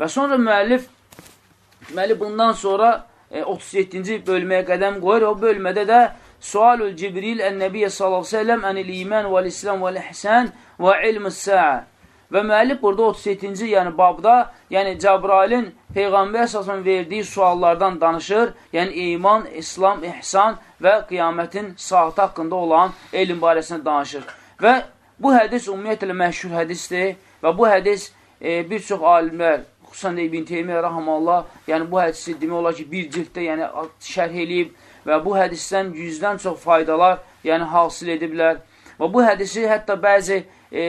Və sonra müəllif, müəllif bundan sonra e, 37-ci bölməyə qədəm qoyur. O bölmədə də Sualul Cibril ən-Nəbiyyə sallallahu əleyhi və səlləm anil iman vəl-islam vəl-ihsan və ilmus-sa'a. Və müəllif burada 37-ci, yəni babda, yəni Cəbrailin Peyğəmbər əsasən verdiyi suallardan danışır, yəni iman, İslam, ihsan və qiyamətin saatı haqqında olan elm barəsində danışır. Və bu hədis ümumiyyətlə məşhur hədisdir və bu hədis e, bir çox alimlər, xüsusən də İbn Teymiyyə rəhməllah, yəni bu hədisi demək olar ki, bir cilddə yəni şərh eləyib və bu hədisdən yüzdən çox faydalar yəni hasil ediblər. Və bu hədisi hətta bəzi e,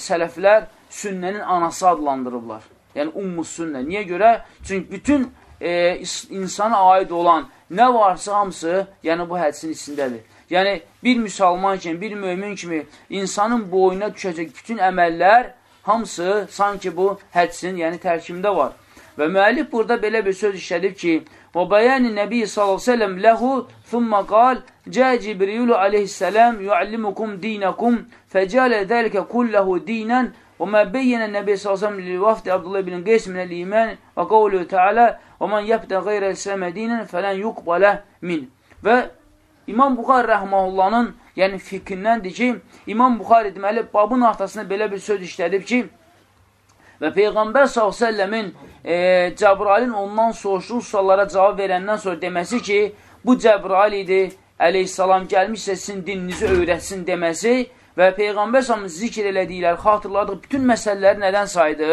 sələflər sünnənin anası adlandırıblar. Yəni, ummu sünnə. Niyə görə? Çünki bütün e, insana aid olan nə varsa hamısı, yəni bu hədisin içindədir. Yəni, bir müsəlman kimi, bir mömin kimi insanın boyuna düşəcək bütün əməllər hamısı sanki bu hədsin, yəni tərkimdə var. Və müəllif burada belə bir söz işlədib ki, və bəyəni Nəbi s.ə.v ləhu thumma qal, cə Cibrilu aleyhissələm yuallimukum dinəkum fəcələ dəlikə kulləhu dinən və mə beyyənə Nəbi s.ə.v livafdi Abdullah ibn Qeys minəl imən və qavlu tealə və man yəbdə qeyrə isləmə dinən fələn yuqbalə min. Və İmam Buxar rəhməhullahın yəni fikrindən ki, İmam Buxari deməli babın arxasında belə bir söz işlədib ki, və Peyğəmbər s.ə.v-in e, Cəbrailin ondan soruşduğu suallara cavab verəndən sonra deməsi ki, bu Cəbrail idi, əleyhissalam gəlmişsə sizin dininizi öyrətsin deməsi Və Peyğəmbər s.ə.v zikr elədikləri, xatırladığı bütün məsələləri nədən saydı?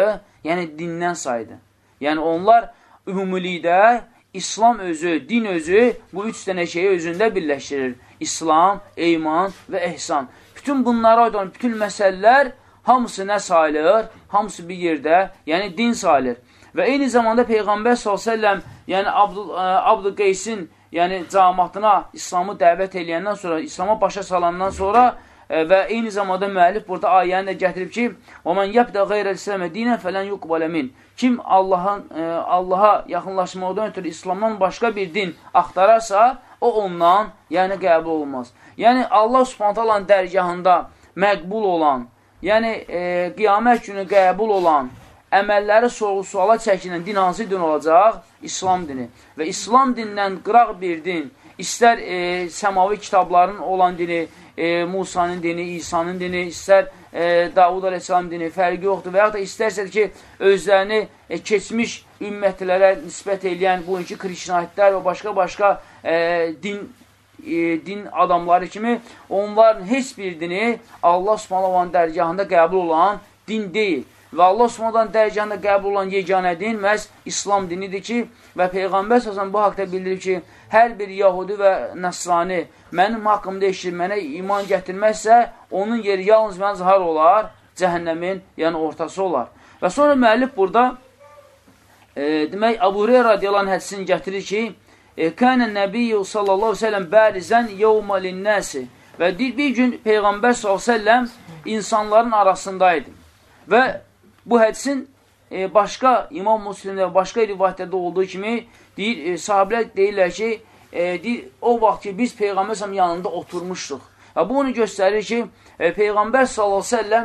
Yəni, dindən saydı. Yəni, onlar ümumilikdə İslam özü, din özü bu üç dənə şeyi özündə birləşdirir. İslam, eyman və ehsan. Bütün bunlara aid olan bütün məsələlər hamısı nə sayılır? Hamısı bir yerdə, yəni din sayılır. Və eyni zamanda Peyğəmbər s.ə.v yəni Abdül, Abdül Qeysin yəni cəmatına İslamı dəvət eləyəndən sonra, İslama başa salandan sonra və eyni zamanda müəllif burada ayəni də gətirib ki, "O men yəbdə qeyrəl-İslamə dinən fələn yuqbalə min." Kim Allahın e, Allaha yaxınlaşmaqdan ötürü İslamdan başqa bir din axtararsa, o ondan, yəni qəbul olunmaz. Yəni Allah Subhanahu taala dərgahında məqbul olan, yəni e, qiyamət günü qəbul olan əməlləri sorğu-suala çəkilən din hansı din olacaq? İslam dini. Və İslam dinindən qıraq bir din, istər e, səmavi kitabların olan dini, e, Musanın dini, İsa'nın dini, istər e, Davud Aleyhisselam dini fərqi yoxdur və yaxud da istərsə ki, özlərini e, keçmiş ümmətlərə nisbət eləyən bugünkü krişnaitlər və başqa-başqa e, din e, din adamları kimi onların heç bir dini Allah Subhanahu dərgahında qəbul olan din deyil. Və Allah Subhanahu dərgahında qəbul olan yeganə din məhz İslam dinidir ki, və Peyğəmbər səsən bu haqda bildirir ki, hər bir Yahudi və Nəsrani mənim haqqımda eşir, mənə iman gətirməzsə, onun yeri yalnız mən zahar olar, cəhənnəmin, yəni ortası olar. Və sonra müəllif burada, e, demək, Abu Hureyra radiyalan hədisini gətirir ki, e, Kənə nəbiyyü sallallahu aleyhi ve sellem bərizən yevmə linnəsi və bir gün Peyğəmbər sallallahu aleyhi ve sellem insanların arasındaydı. Və Bu hədisin e, başqa İmam Müslimdə, başqa rivayətlərdə olduğu kimi deyir, e, sahabilər deyirlər ki, e, deyir, o vaxt ki, biz Peyğəmbər yanında oturmuşduq. Və bu onu göstərir ki, e, Peyğəmbər s.ə.v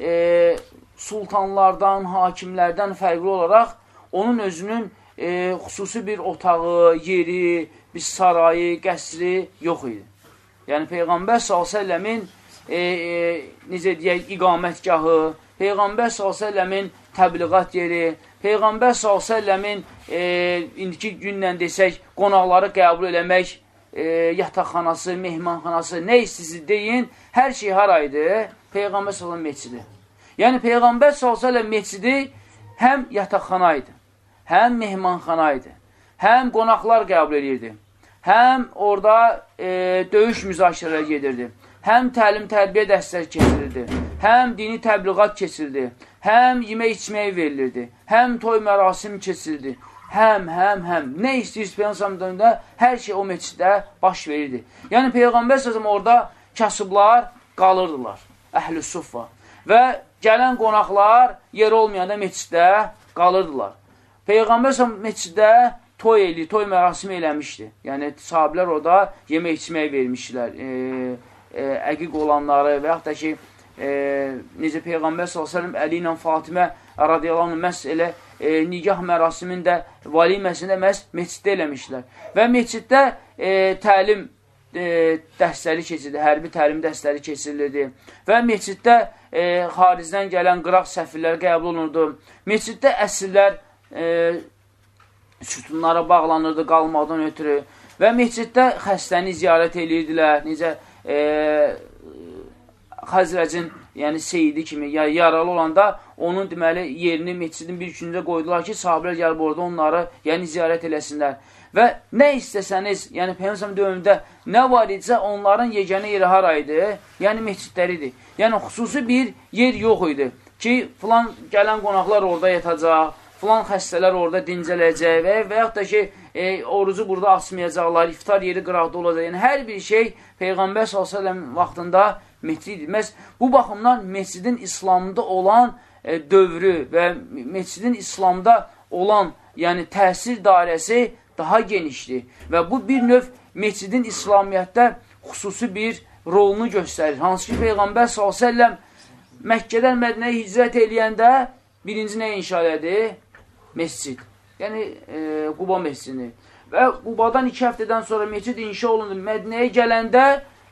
e, sultanlardan, hakimlərdən fərqli olaraq onun özünün e, xüsusi bir otağı, yeri, bir sarayı, qəsri yox idi. Yəni Peyğəmbər s.ə.v-in e, e, necə deyək, iqamətgahı, Peyğəmbər s.ə.v-in təbliğat yeri, Peyğəmbər s.ə.v-in e, indiki günlə desək, qonaqları qəbul eləmək, e, yataqxanası, mehmanxanası, nə istəyirsiniz deyin, hər şey haraydı? Peyğəmbər s.ə.v meçidi. Yəni, Peyğəmbər s.ə.v meçidi həm yataqxana idi, həm mehmanxana idi, həm qonaqlar qəbul edirdi, həm orada e, döyüş müzakirələri gedirdi həm təlim-tərbiyə dərsləri keçirildi, həm dini təbliğat keçirildi, həm yemək-içmək verilirdi, həm toy mərasim keçirildi, həm, həm, həm. Nə istəyirsiniz Peyğəmbər hər şey o meçiddə baş verirdi. Yəni Peyğəmbər sözüm orada kasıblar qalırdılar, əhl-i suffa. Və gələn qonaqlar yer olmayanda meçiddə qalırdılar. Peyğəmbər sözüm meçiddə toy eli, toy mərasimi eləmişdi. Yəni sahiblər orada yemək-içmək vermişdilər. E, e, əqiq olanları və yaxud da ki, e, necə Peyğəmbər s.ə.v Əli ilə Fatimə radiyallahu məhz elə e, nigah mərasimində, valiməsində məhz meçiddə eləmişlər. Və meçiddə e, təlim e, dərsləri keçirdi, hərbi təlim dərsləri keçirilirdi. Və meçiddə e, xaricdən gələn qıraq səfirlər qəbul olunurdu. Meçiddə əsrlər e, sütunlara bağlanırdı qalmadan ötürü. Və meçiddə xəstəni ziyarət edirdilər. Necə e, Xəzrəcin, yəni Seyidi kimi ya, yaralı olanda onun deməli yerini meçidin bir üçündə qoydular ki, sahabələr gəlib orada onları yəni ziyarət eləsinlər. Və nə istəsəniz, yəni Peyyəmsəm dövründə nə var idisə onların yeganə yeri hara idi? Yəni meçidləridir. Yəni xüsusi bir yer yox idi ki, filan gələn qonaqlar orada yatacaq, filan xəstələr orada dincələcək və, və yaxud da ki, e, orucu burada açmayacaqlar, iftar yeri qıraqda olacaq. Yəni, hər bir şey Peyğəmbər s.ə.v vaxtında meçid Məhz bu baxımdan meçidin İslamda olan e, dövrü və meçidin İslamda olan yəni təsir dairəsi daha genişdir. Və bu bir növ meçidin İslamiyyətdə xüsusi bir rolunu göstərir. Hansı ki, Peyğəmbər s.ə.v Məkkədən Mədinəyə hicrət eləyəndə birinci nə inşa elədi? Mescid yəni e, Quba mescidini. Və Qubadan iki həftədən sonra meçid inşa olundu. Mədinəyə gələndə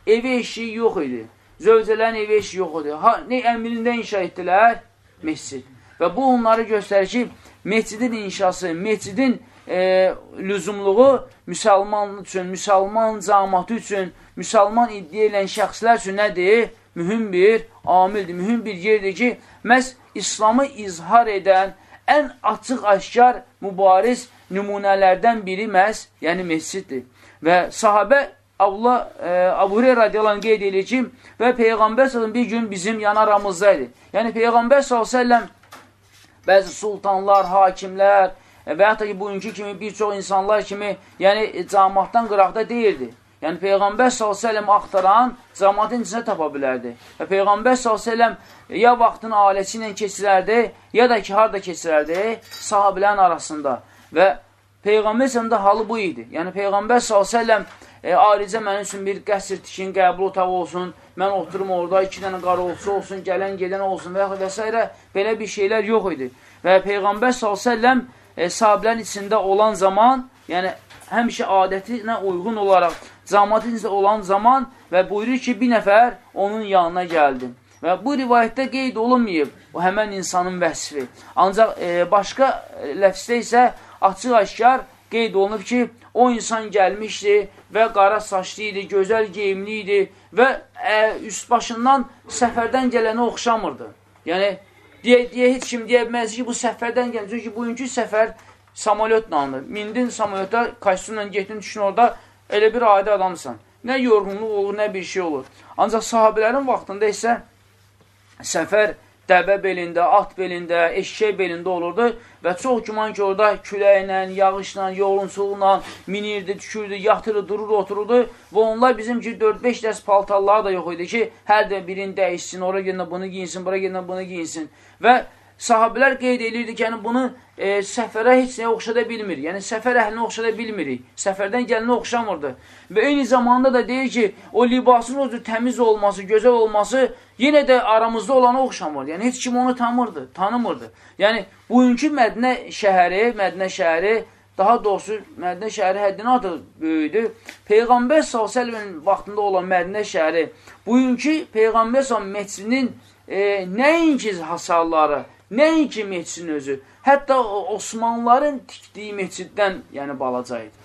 evi eşiyi yox idi. Zövcələrin evi eşiyi yox idi. Ha, nə əmrində inşa etdilər? Mescid. Və bu onları göstərir ki, meçidin inşası, meçidin e, lüzumluğu müsəlman üçün, müsəlman camatı üçün, müsəlman iddia edən şəxslər üçün nədir? Mühüm bir amildir, mühüm bir yerdir ki, məhz İslamı izhar edən, ən açıq-aşkar mübariz nümunələrdən biri məhz, yəni mesciddir. Və sahabə Allah, e, Abu Hureyra radiyallahu qeyd edir ki, və Peyğəmbər sallallahu bir gün bizim yanaramızdaydı. Yəni Peyğəmbər sallallahu bəzi sultanlar, hakimlər e, və hətta ki, bugünkü kimi bir çox insanlar kimi, yəni cəmaatdan qıraqda deyildi. Yəni Peyğəmbər s.ə.v axtaran cəmatın içində tapa bilərdi. Və Peyğəmbər s.ə.v ya vaxtın ailəsi ilə keçirərdi, ya da ki, harada keçirərdi? Sahabilərin arasında. Və Peyğəmbər s.ə.v halı bu idi. Yəni Peyğəmbər s.ə.v e, ayrıca mənim üçün bir qəsr tikin, qəbul otağı olsun, mən oturum orada, iki dənə qarolçu olsun, gələn gedən olsun və, və s. belə bir şeylər yox idi. Və Peyğəmbər s.ə.v e, sahabilərin içində olan zaman, yəni həmişə adətinə uyğun olaraq cəmatin isə olan zaman və buyurur ki, bir nəfər onun yanına gəldi. Və bu rivayətdə qeyd olunmayıb o həmən insanın vəsfi. Ancaq e, başqa ləfsdə isə açıq-aşkar qeyd olunub ki, o insan gəlmişdi və qara saçlı idi, gözəl geyimli idi və ə, e, üst başından səfərdən gələnə oxşamırdı. Yəni, deyə, deyə heç kim deyə bilməz ki, bu səfərdən gələn. Çünki bugünkü səfər samolyotla alınır. Mindin samolyota, kostyumla getdin, düşün orada elə bir adi adamsan. Nə yorğunluq olur, nə bir şey olur. Ancaq sahabələrin vaxtında isə səfər dəbə belində, at belində, eşşək belində olurdu və çox güman ki, orada küləklə, yağışla, yoğunçuluqla minirdi, tükürdü, yatırdı, durur, otururdu və onlar bizim ki, 4-5 dərs paltarları da yox idi ki, hər də birini dəyişsin, oraya gedin, bunu giyinsin, buraya gedin, bunu giyinsin və sahabilər qeyd edirdi ki, yəni bunu e, səfərə heç nəyə oxşada bilmir. Yəni səfər əhlinə oxşada bilmirik. Səfərdən gəlinə oxşamırdı. Və eyni zamanda da deyir ki, o libasın o təmiz olması, gözəl olması yenə də aramızda olana oxşamırdı. Yəni heç kim onu tanımırdı, tanımırdı. Yəni bugünkü Mədinə şəhəri, Mədinə şəhəri daha doğrusu Mədinə şəhəri həddinə artıq böyüdü. Peyğəmbər s.ə.v-in vaxtında olan Mədinə şəhəri bugünkü Peyğəmbər s.ə.v meçidinin e, nəinki hasarları, Nəinki meçidin özü, hətta Osmanlıların tikdiyi meçiddən yəni balaca idi.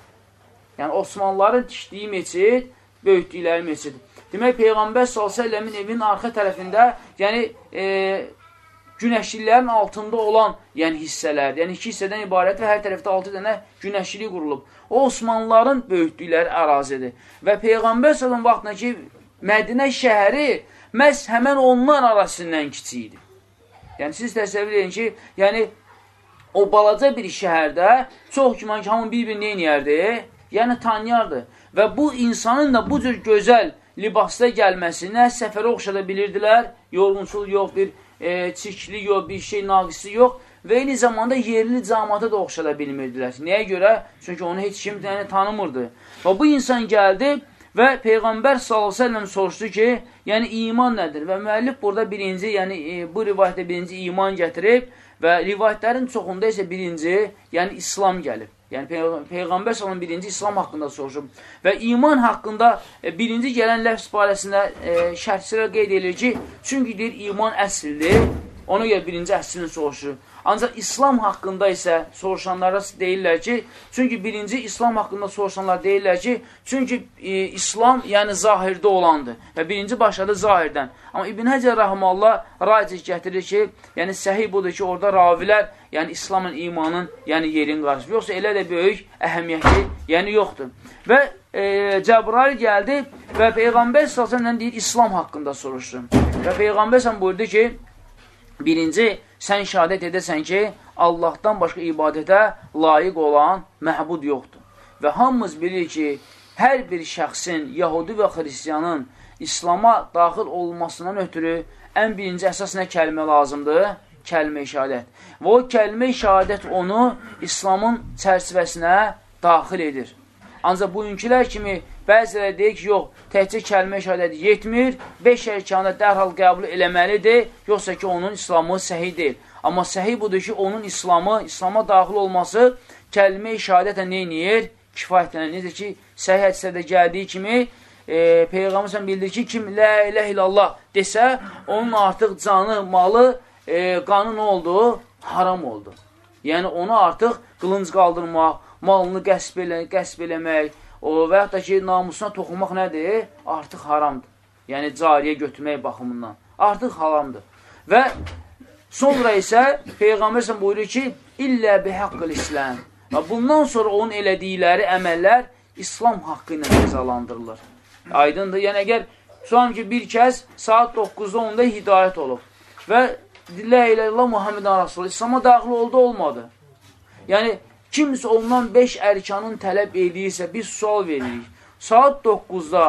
Yəni Osmanlıların tikdiyi meçid, böyütdükləri meçid. Demək, Peyğəmbər s.ə.v-in evinin arxa tərəfində, yəni e, günəşliklərin altında olan yəni hissələr, yəni iki hissədən ibarət və hər tərəfdə altı dənə günəşlik qurulub. O Osmanlıların böyütdükləri ərazidir. Və Peyğəmbər s.ə.v vaxtında ki, Mədinə şəhəri məhz həmən onlar arasından kiçik idi. Yəni, siz təsəvvür edin ki, yəni, o balaca bir şəhərdə çox güman ki, hamı bir-birini neyniyərdi? Yəni, tanıyardı. Və bu insanın da bu cür gözəl libasda gəlməsinə səfərə oxşada bilirdilər. Yorğunçuluq yox, bir e, çirkli yox, bir şey naqisi yox. Və eyni zamanda yerli camata da oxşada bilmirdilər. Nəyə görə? Çünki onu heç kim yəni, tanımırdı. Və bu insan gəldi Və Peyğəmbər s.ə.v soruşdu ki, yəni iman nədir? Və müəllif burada birinci, yəni e, bu rivayətdə birinci iman gətirib Və rivayətlərin çoxunda isə birinci, yəni İslam gəlib. Yəni Pey Peyğəmbər sallallahu birinci İslam haqqında soruşub və iman haqqında e, birinci gələn ləfz barəsində e, şərhçilər qeyd edir ki, çünki deyir iman əsildir. Ona görə birinci əslini soruşur. Ancaq İslam haqqında isə soruşanlara deyirlər ki, çünki birinci İslam haqqında soruşanlar deyirlər ki, çünki e, İslam yəni zahirdə olandır və birinci başladı zahirdən. Amma İbn Həcər Rəhmallah racih gətirir ki, yəni səhih budur ki, orada ravilər, yəni İslamın, imanın, yəni yerin qarşı. Yoxsa elə də böyük əhəmiyyəti, yəni yoxdur. Və e, Cəbrail gəldi və Peyğəmbər s.ə.v deyir, İslam haqqında soruşdu. Və Peyğəmbər s.ə.v buyurdu ki, birinci, sən şəhadət edəsən ki, Allahdan başqa ibadətə layiq olan məhbud yoxdur. Və hamımız bilir ki, hər bir şəxsin, yahudi və xristiyanın İslama daxil olmasından ötürü ən birinci əsas nə kəlmə lazımdır? Kəlmə-i şəhadət. Və o kəlmə-i şəhadət onu İslamın çərçivəsinə daxil edir. Ancaq bugünkülər kimi bəziləri deyir ki, yox, təhcə kəlmə şəhadəti yetmir, 5 ərkanı dərhal qəbul eləməlidir, yoxsa ki, onun İslamı səhi deyil. Amma səhi budur ki, onun İslamı, İslama daxil olması kəlmə şəhadətə neyniyir? Kifayətlənir. Necə ki, səhi hədisədə gəldiyi kimi, e, Peyğəmbər sən bildir ki, kim lə ilə illallah desə, onun artıq canı, malı, e, qanı nə oldu? Haram oldu. Yəni, onu artıq qılınc qaldırmaq, malını qəsb, elə, qəsb eləmək, o, və yaxud da ki, namusuna toxunmaq nədir? Artıq haramdır. Yəni, cariyə götürmək baxımından. Artıq haramdır. Və sonra isə Peyğəmbər sən buyurur ki, illə bi haqqıl İslam. Və bundan sonra onun elədikləri əməllər İslam haqqı ilə cəzalandırılır. Aydındır. Yəni, əgər tutam ki, bir kəs saat 9-da onda hidayət olub və Lə ilə illə Muhammed Rasulullah İslam'a daxil oldu, olmadı. Yəni, Kimsə ondan 5 ərkanın tələb edirsə, biz sual veririk. Saat 9-da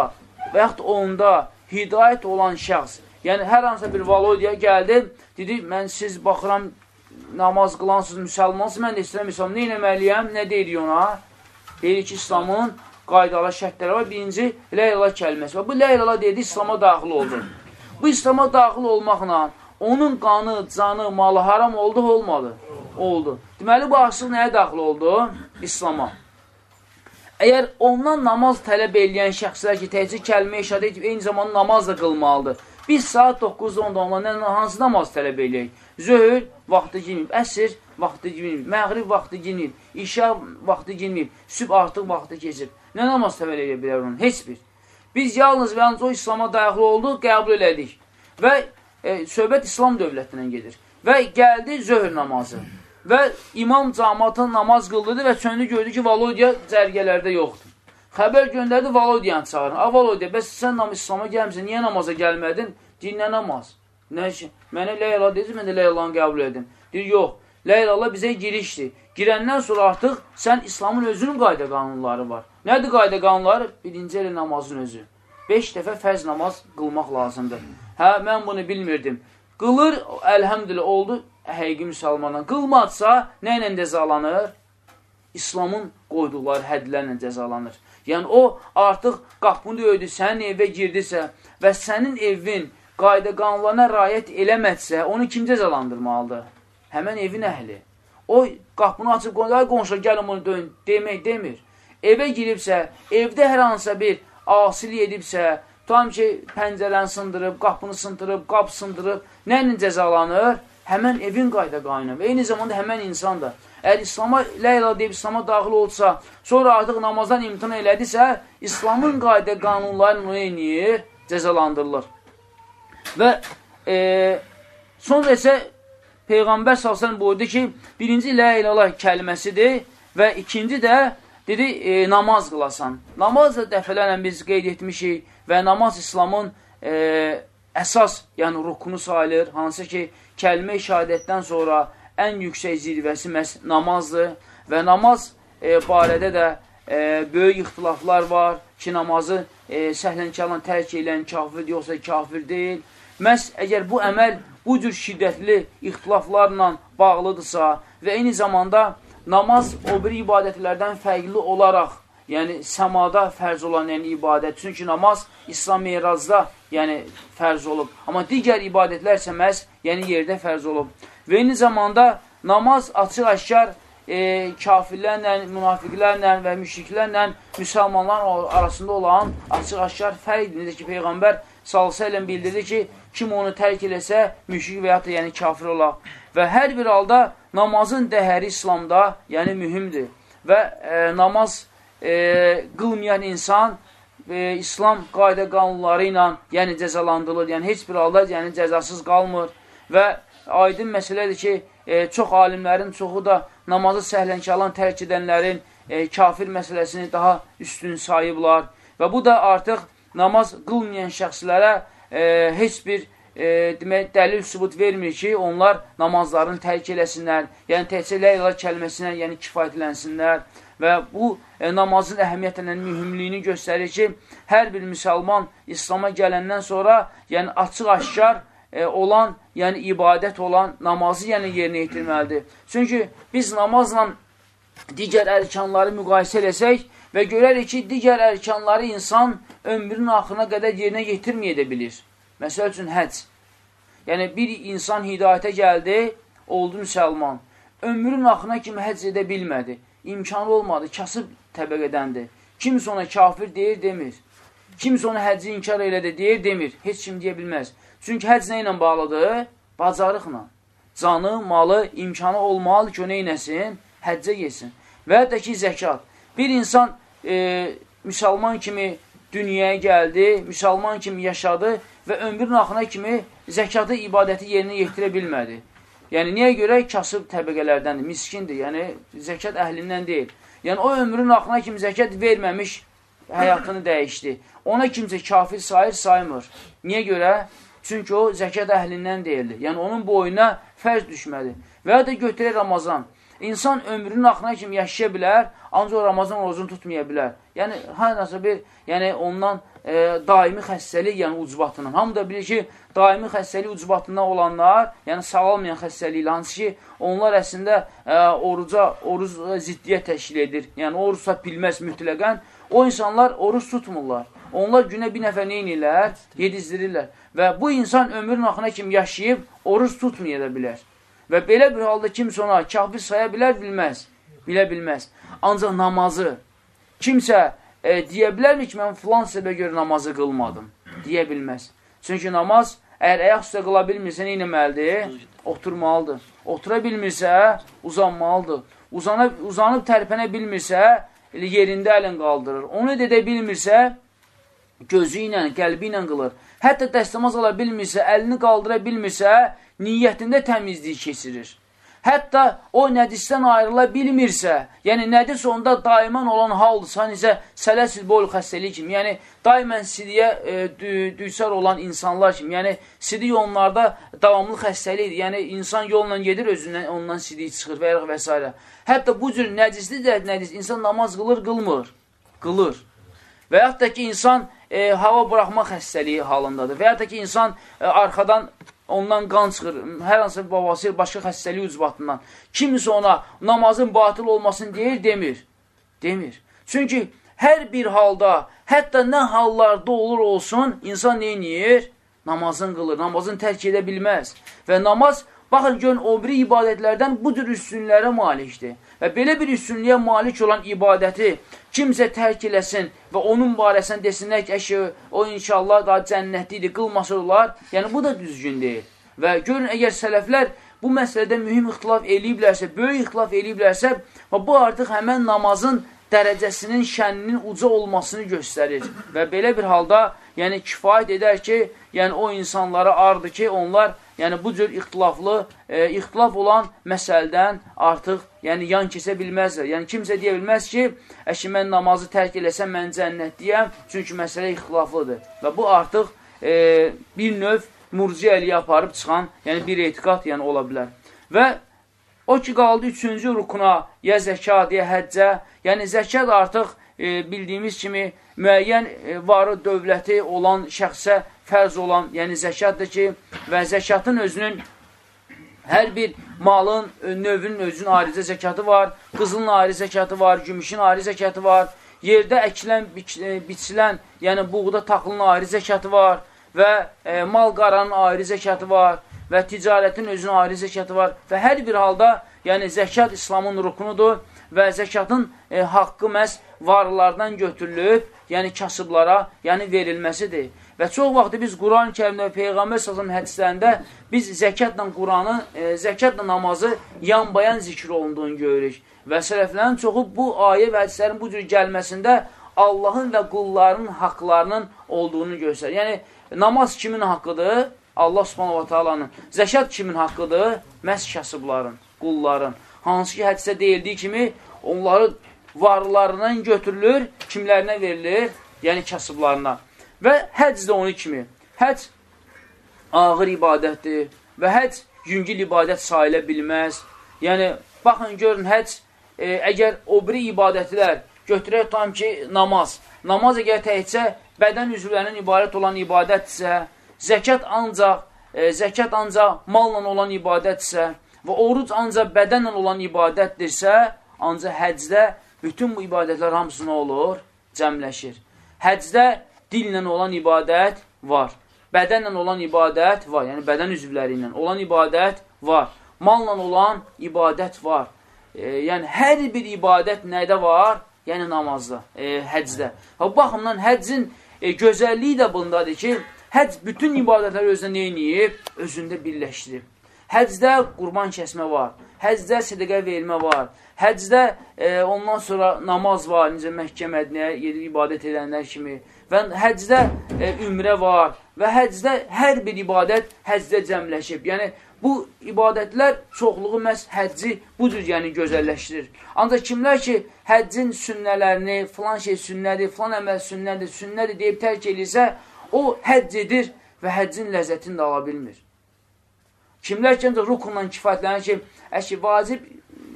və yaxud 10-da hidayət olan şəxs, yəni hər hansı bir valodiya gəldi, dedi, mən siz baxıram, namaz qılansınız, müsəlmansınız, mən də istəyirəm, İslam, nə eləməliyəm, nə deyirik ona? Deyir ki, İslamın qaydalar, şərtləri var. Birinci, ləyla kəlməsi var. Bu ləyla dedi, İslama daxil oldu. Bu İslama daxil olmaqla onun qanı, canı, malı haram oldu, olmadı? oldu. Deməli, bu asıl nəyə daxil oldu? İslama. Əgər ondan namaz tələb eləyən şəxslər ki, təhcə kəlmə işadə edib, eyni zamanda namaz da qılmalıdır. Biz saat 9-10-da onlardan hansı namaz tələb eləyək? Zöhr vaxtı girməyib, əsr vaxtı girməyib, məğrib vaxtı girməyib, işə vaxtı girməyib, süb artıq vaxtı keçib. Nə namaz tələb eləyə bilər onun? Heç bir. Biz yalnız və yalnız o İslama dayaxlı olduq, qəbul elədik. Və e, söhbət İslam dövlətindən gedir. Və gəldi zöhr namazı. Və imam camatın namaz qıldırdı və çöndü gördü ki, Valodiya cərgələrdə yoxdur. Xəbər göndərdi, Valodiyanı çağırın. A, Valodiya, bəs sən nam İslama gəlmişsən, niyə namaza gəlmədin? Deyir, nə namaz? Nə? Mənə Leyla dedi, mən də Leylanı qəbul edim. Deyir, yox, Leyla bizə girişdir. Girəndən sonra artıq sən İslamın özünün qayda qanunları var. Nədir qayda qanunları? Birinci elə namazın özü. Beş dəfə fərz namaz qılmaq lazımdır. Hə, mən bunu bilmirdim. Qılır, əlhəmdülə oldu, həqiqi müsəlmandan. Qılmadsa, nə ilə cəzalanır? İslamın qoyduqları hədlərlə cəzalanır. Yəni, o artıq qapını öydü, sənin evə girdisə və sənin evin qayda qanunlarına rayət eləmədsə, onu kim cəzalandırmalıdır? Həmən evin əhli. O qapını açıb qonşular, qonşular gəlin bunu döyün, demək demir. Evə giribsə, evdə hər hansısa bir asilik edibsə, tam ki, pəncərəni sındırıb, qapını sındırıb, qap sındırıb, nə ilə cəzalanır? Həmən evin qayda qayna və eyni zamanda həmən insan da əgər İslama ləyla deyib İslama daxil olsa, sonra artıq namazdan imtina elədisə, İslamın qayda qanunları onu eyniyir, cəzalandırılır. Və e, sonra isə Peyğəmbər salsan buyurdu ki, birinci lə ilallah kəlməsidir və ikinci də dedi, e, namaz qılasan. Namaz da dəfələrlə biz qeyd etmişik və namaz İslamın e, əsas, yəni rukunu sayılır, hansı ki, kəlmə şəhadətdən sonra ən yüksək zirvəsi məhz namazdır və namaz e, barədə də e, böyük ixtilaflar var ki, namazı e, səhlənkarla tərk edən kafir yoxsa kafir deyil. Məhz əgər bu əməl bu cür şiddətli ixtilaflarla bağlıdırsa və eyni zamanda namaz o bir ibadətlərdən fərqli olaraq yəni səmada fərz olan yəni ibadət. Çünki namaz İslam miracda yəni fərz olub. Amma digər ibadətlər isə məhz yəni yerdə fərz olub. Və eyni zamanda namaz açıq-aşkar e, kafirlərlə, münafiqlərlə və müşriklərlə müsəlmanlar arasında olan açıq-aşkar fərqdir. Necə ki, Peyğəmbər s.ə.v bildirdi ki, kim onu tərk eləsə, müşrik və ya da yəni kafir olar. Və hər bir halda namazın dəhəri İslamda, yəni mühümdür. Və e, namaz e, qılmayan insan e, İslam qayda qanunları ilə yəni cəzalandırılır. Yəni heç bir halda yəni cəzasız qalmır. Və aydın məsələdir ki, e, çox alimlərin çoxu da namazı səhlənkarlan tərk edənlərin e, kafir məsələsini daha üstün sayıblar. Və bu da artıq namaz qılmayan şəxslərə e, heç bir e, demək, dəlil sübut vermir ki, onlar namazlarını tərk eləsinlər, yəni təhsil ilə kəlməsinə yəni kifayətlənsinlər və bu e, namazın əhəmiyyətinin mühümliyini göstərir ki, hər bir müsəlman İslama gələndən sonra, yəni açıq-aşkar e, olan, yəni ibadət olan namazı yəni yerinə yetirməlidir. Çünki biz namazla digər ərkanları müqayisə eləsək və görərik ki, digər ərkanları insan ömrünün axırına qədər yerinə yetirməyə də bilir. Məsəl üçün, həc. Yəni, bir insan hidayətə gəldi, oldu müsəlman. Ömrünün axına kimi həc edə bilmədi imkanı olmadı, kasıb təbəqədəndir. Kimsə ona kafir deyir, demir. Kimsə ona həcci inkar elədi, deyir, demir. Heç kim deyə bilməz. Çünki həcc nə ilə bağlıdır? Bacarıqla. Canı, malı, imkanı olmalı ki, o neynəsin? Həccə yesin. Və hətta ki, zəkat. Bir insan e, müsəlman kimi dünyaya gəldi, müsəlman kimi yaşadı və ömrün axına kimi zəkatı, ibadəti yerinə yetirə bilmədi. Yəni, niyə görə? Kasıb təbəqələrdəndir, miskindir, yəni zəkat əhlindən deyil. Yəni, o ömrün axına kimi zəkat verməmiş həyatını dəyişdi. Ona kimsə kafir sayır, saymır. Niyə görə? Çünki o zəkat əhlindən deyildi. Yəni, onun boyuna fərz düşmədi. Və ya da götürək Ramazan. İnsan ömrünün axına kimi yaşaya bilər, ancaq Ramazan orucunu tutmaya bilər. Yəni, hansı bir, yəni ondan e, daimi xəstəlik, yəni ucbatından. Hamı da bilir ki, daimi xəstəlik ucbatından olanlar, yəni sağalmayan xəstəliklə, hansı ki, onlar əslində e, oruca, oruc ziddiyyət təşkil edir. Yəni, oruc tuta bilməz mütləqən. O insanlar oruc tutmurlar. Onlar günə bir nəfər neynirlər? Yedizdirirlər. Və bu insan ömrün axına kimi yaşayıb, oruc tutmaya da bilər. Və belə bir halda kimsə ona kafir saya bilər, bilməz. Bilə bilməz. Ancaq namazı kimsə e, deyə bilərmi ki, mən filan səbə görə namazı qılmadım? Deyə bilməz. Çünki namaz, əgər ayaq üstə qıla bilmirsə, nə inəməlidir? Oturmalıdır. Otura bilmirsə, uzanmalıdır. Uzanıb, uzanıb tərpənə bilmirsə, elə yerində əlin qaldırır. Onu edə bilmirsə, gözü ilə, qəlbi ilə qılır. Hətta dəstəmaz ala bilmirsə, əlini qaldıra bilmirsə, niyyətində təmizlik keçirir. Hətta o nədisdən ayrıla bilmirsə, yəni nədis onda daimən olan haldısa, necə sələsil boylu xəstəlik kimi, yəni daimən sidiyə e, düysər olan insanlar kimi, yəni sidik onlarda davamlı xəstəlikdir, yəni insan yolla gedir, özündən ondan sidik çıxır və, və s. Hətta bu cür nədisli də nədis, insan namaz qılır, qılmır, qılır. Və yaxud da ki, insan e, hava buraxma xəstəliyi halındadır və yaxud da ki, insan e, arxadan ondan qan çıxır, hər hansı babası başqa xəstəlik ucbatından. Kimsə ona namazın batıl olmasını deyir, demir. Demir. Çünki hər bir halda, hətta nə hallarda olur olsun, insan neyiniyir? Namazın qılır, namazın tərk edə bilməz. Və namaz, baxın, görün, o biri ibadətlərdən bu cür üstünlərə malikdir. Və belə bir üstünlüyə malik olan ibadəti kimsə tərk eləsin və onun barəsində desinlər ki, əşə, o inşallah daha cənnətlidir, qılması olar. Yəni, bu da düzgün deyil. Və görün, əgər sələflər bu məsələdə mühüm ixtilaf eləyiblərsə, böyük ixtilaf eləyiblərsə, bu artıq həmən namazın dərəcəsinin, şəninin uca olmasını göstərir. Və belə bir halda, yəni kifayət edər ki, yəni o insanlara ardı ki, onlar yəni bu cür ixtilaflı, e, ixtilaf olan məsələdən artıq yəni yan keçə bilməzlər. Yəni kimsə deyə bilməz ki, əşi mən namazı tərk eləsəm mən cənnətliyəm, çünki məsələ ixtilaflıdır. Və bu artıq e, bir növ murciəliyə aparıb çıxan, yəni bir etiqat yəni ola bilər. Və o ki qaldı üçüncü rukuna, ya zəkat, ya həccə, yəni zəkat artıq e, bildiyimiz kimi müəyyən e, varı dövləti olan şəxsə fərz olan, yəni zəkatdır ki, və zəkatın özünün hər bir malın, növünün özünün ayrıca zəkatı var, qızılın ayrı zəkatı var, gümüşün ayrı zəkatı var, yerdə əkilən, e, biçilən, yəni buğda taxılın ayrı zəkatı var və e, mal qaranın ayrı zəkatı var və ticarətin özünün ayrı zəkatı var və hər bir halda yəni zəkat İslamın rukunudur və zəkatın e, haqqı məhz varlardan götürülüb, yəni kasıblara, yəni verilməsidir. Və çox vaxt biz Quran-ı kərimdə və Peyğəmbər sazın hədislərində biz zəkatla Quranı, e, zəkatla namazı yan-bayan zikr olunduğunu görürük. Və sələflərin çoxu bu ayə və hədislərin bu cür gəlməsində Allahın və qullarının haqlarının olduğunu göstərir. Yəni, namaz kimin haqqıdır? Allah subhanahu wa ta'alanın. Zəkat kimin haqqıdır? Məhz kasıbların, qulların. Hansı ki, hədisdə deyildiyi kimi, onları varlarından götürülür, kimlərinə verilir? Yəni, kasıblarına. Və həc də onu kimi. Həc ağır ibadətdir və həc yüngül ibadət sayıla bilməz. Yəni, baxın, görün, həc, e, əgər o biri ibadətlər, götürək tam ki, namaz. Namaz əgər təhcə bədən üzvlərinin ibarət olan ibadətdirsə, zəkat ancaq, e, zəkat ancaq malla olan ibadətdirsə və oruc ancaq bədənlə olan ibadətdirsə, ancaq həcdə bütün bu ibadətlər hamısı nə olur? Cəmləşir. Həcdə dillə olan ibadət var. Bədənlə olan ibadət var. Yəni, bədən üzvləri ilə olan ibadət var. Malla olan ibadət var. E, yəni, hər bir ibadət nədə var? yəni namazda, e, həcdə. Ha, baxımdan həccin e, gözəlliyi də bundadır ki, həcc bütün ibadətləri özünə neyiniyib? Özündə birləşdirib. Həcdə qurban kəsmə var, həcdə sədəqə vermə var, həcdə e, ondan sonra namaz var, necə Məkkə Mədniyə gedib ibadət edənlər kimi və həcdə e, ümrə var və həcdə hər bir ibadət həcdə cəmləşib. Yəni, Bu ibadətlər çoxluğu məhz həcci bu cür yəni gözəlləşdirir. Ancaq kimlər ki, həccin sünnələrini, filan şey sünnədir, filan əməl sünnədir, sünnədir deyib tərk edirsə, o həcc edir və həccin ləzzətini də ala bilmir. Kimlər ki, ancaq rukunla kifayətlənir ki, əşi, vacib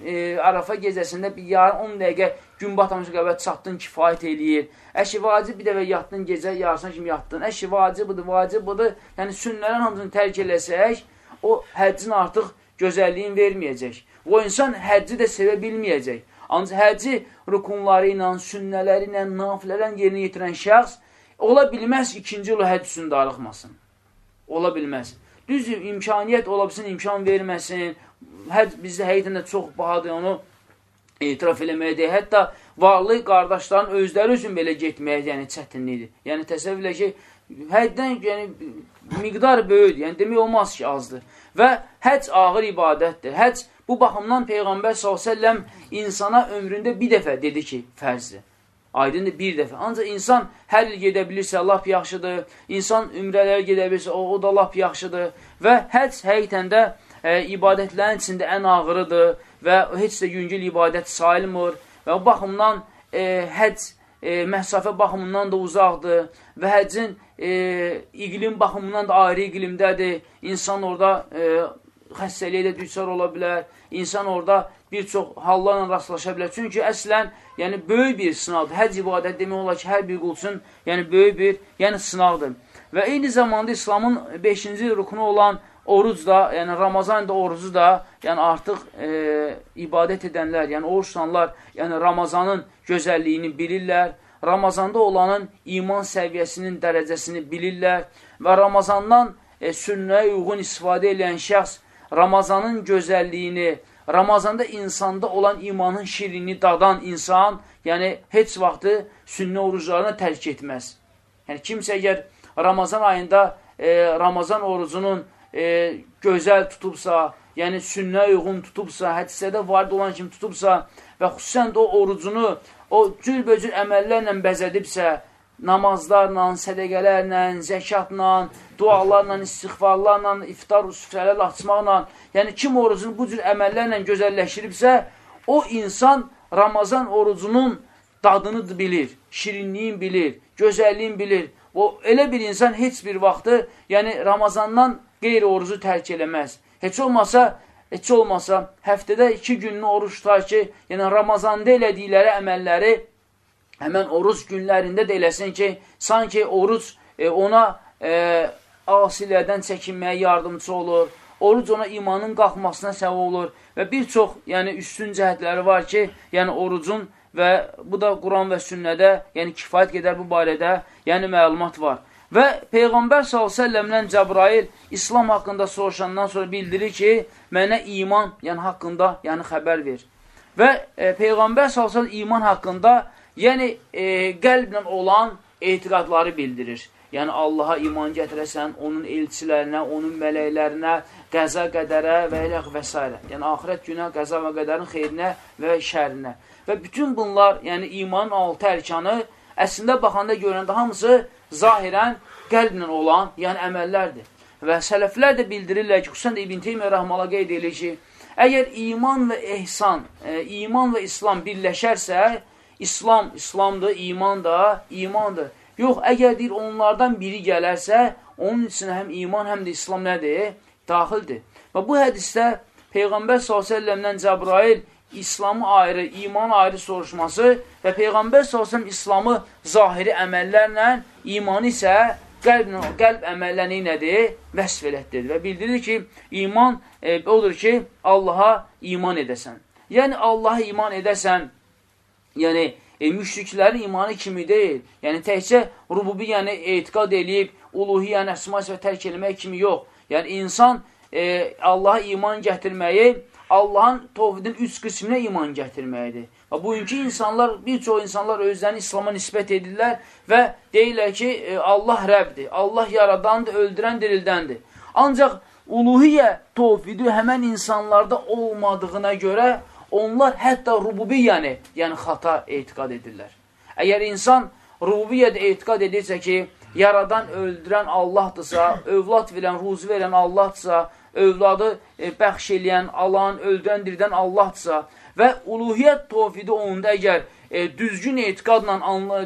e, Arafa gecəsində bir yarım 10 dəqiqə gün batmamış qəbət çatdın, kifayət eləyir. Əşi, vacib bir dəfə yatdın, gecə yarısına kimi yatdın. Əşi, vacibdir, vacibdir. Yəni, sünnələrin hamısını tərk eləsək, o həccin artıq gözəlliyin verməyəcək. O insan həcci də sevə bilməyəcək. Ancaq həcci rukunları ilə, sünnələri ilə, nafilədən yerinə yetirən şəxs ola bilməz ikinci həcc üçün darıxmasın. Ola bilməz. Düzdür, imkaniyyət ola bilsin, imkan verməsin. Həcc bizdə həqiqətən də çox bahadır, onu etiraf eləməkdir. Hətta varlı qardaşların özləri üçün belə getməyə yəni, çətinliyidir. Yəni, təsəvvürlə ki, həddən yəni, miqdar böyüdür. Yəni, demək olmaz ki, azdır. Və həc ağır ibadətdir. Həc bu baxımdan Peyğəmbər s.ə.v insana ömründə bir dəfə dedi ki, fərzdir. Aydındır, bir dəfə. Ancaq insan hər il gedə bilirsə, lap yaxşıdır. İnsan ümrələrə gedə bilirsə, o, o da lap yaxşıdır. Və həc həqiqətən də e, ibadətlərin içində ən ağırıdır və heç də yüngül ibadət sayılmır. Və o baxımdan e, həc e, məsafə baxımından da uzaqdır və həccin e, iqlim baxımından da ayrı iqlimdədir. İnsan orada e, xəstəliyə də düçar ola bilər. İnsan orada bir çox hallarla rastlaşa bilər. Çünki əslən, yəni böyük bir sınaqdır. Həcc ibadət demək olar ki, hər bir qul üçün yəni böyük bir yəni sınaqdır. Və eyni zamanda İslamın 5-ci rukunu olan oruc da, yəni Ramazan da orucu da, yəni artıq e, ibadət edənlər, yəni oruç tutanlar, yəni Ramazanın gözəlliyini bilirlər. Ramazanda olanın iman səviyyəsinin dərəcəsini bilirlər və Ramazandan e, sünnəyə uyğun istifadə edən şəxs Ramazanın gözəlliyini, Ramazanda insanda olan imanın şirini dadan insan, yəni heç vaxtı sünnə oruclarını tərk etməz. Yəni kimsə əgər Ramazan ayında e, Ramazan orucunun e, gözəl tutubsa, yəni sünnə uyğun tutubsa, hədisədə varid olan kimi tutubsa və xüsusən də o orucunu o cürbəcür əməllərlə bəzədibsə, namazlarla, sədəqələrlə, zəkatla, dualarla, istighfarlarla, iftar süfrələr açmaqla, yəni kim orucunu bu cür əməllərlə gözəlləşdiribsə, o insan Ramazan orucunun dadını bilir, şirinliyin bilir, gözəlliyin bilir. O elə bir insan heç bir vaxtı, yəni Ramazandan qeyri-orucu tərk eləməz. Heç olmasa, heç olmasa həftədə iki günlü oruç tutar ki, yəni Ramazanda elədikləri əməlləri həmən oruc günlərində də eləsin ki, sanki oruc e, ona e, asilərdən çəkinməyə yardımcı olur, oruc ona imanın qalxmasına səbəb olur və bir çox yəni, üstün cəhətləri var ki, yəni orucun və bu da Quran və sünnədə yəni kifayət qədər bu barədə yəni məlumat var. Və Peyğəmbər s.ə.vələ Cəbrail İslam haqqında soruşandan sonra bildirir ki, mənə iman, yəni haqqında, yəni xəbər ver. Və e, Peyğəmbər s.ə.v iman haqqında, yəni e, qəlblə olan etiqadları bildirir. Yəni Allaha iman gətirəsən, onun elçilərinə, onun mələklərinə, qəza qədərə və elə və s. Yəni axirət günə, qəza və qədərin xeyrinə və şərinə. Və bütün bunlar, yəni imanın altı ərkanı əslində baxanda görəndə hamısı zahirən qəlblə olan, yəni əməllərdir. Və sələflər də bildirirlər ki, xüsusən də İbn Teymiyyə rəhmələ qeyd edir ki, əgər iman və ehsan, e, iman və İslam birləşərsə, İslam İslamdır, iman da imandır. Yox, əgər deyir, onlardan biri gələrsə, onun içində həm iman, həm də İslam nədir? Daxildir. Və bu hədisdə Peyğəmbər s.ə.vədən Cəbrail İslamı ayrı, iman ayrı soruşması və Peyğəmbər s.ə.v İslamı zahiri əməllərlə, imanı isə qəlb, qəlb əməlləri nədir? Vəsf elətdir. Və bildirir ki, iman e, odur ki, Allaha iman edəsən. Yəni, Allaha iman edəsən, yəni, e, müşriklərin imanı kimi deyil. Yəni, təkcə rububi, yəni, etiqad eləyib, uluhi, yəni, əsmas və tərk eləmək kimi yox. Yəni, insan e, Allaha iman gətirməyi Allahın tovhidin üç qisminə iman gətirməkdir. Və bugünkü insanlar, bir çox insanlar özlərini İslama nisbət edirlər və deyirlər ki, e, Allah Rəbdir, Allah yaradandır, öldürən dirildəndir. Ancaq uluhiyyə tovhidi həmən insanlarda olmadığına görə onlar hətta rububiyyəni, yəni xata etiqad edirlər. Əgər insan rububiyyədə etiqad edirsə ki, yaradan, öldürən Allahdırsa, övlad verən, ruzu verən Allahdırsa, övladı e, bəxş eləyən, alan, öldürən, dirdən Allahdırsa və uluhiyyət tovfidi onda əgər e, düzgün etiqadla,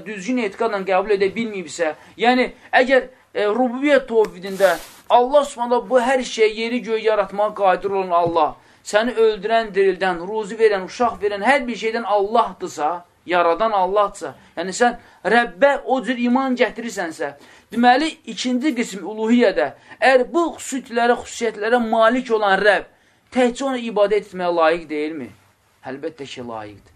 düzgün etiqadla qəbul edə bilməyibsə, yəni əgər e, rububiyyət tovfidində Allah subhanallah bu hər şey yeri göy yaratmağa qadir olan Allah, səni öldürən, dirildən, ruzi verən, uşaq verən hər bir şeydən Allahdırsa, yaradan Allahdırsa, yəni sən Rəbbə o cür iman gətirirsənsə, Deməli, ikinci qism uluhiyyədə, əgər bu xüsusiyyətlərə, xüsusiyyətlərə malik olan Rəbb təhcə ona ibadət etməyə layiq deyilmi? Əlbəttə ki, layiqdir.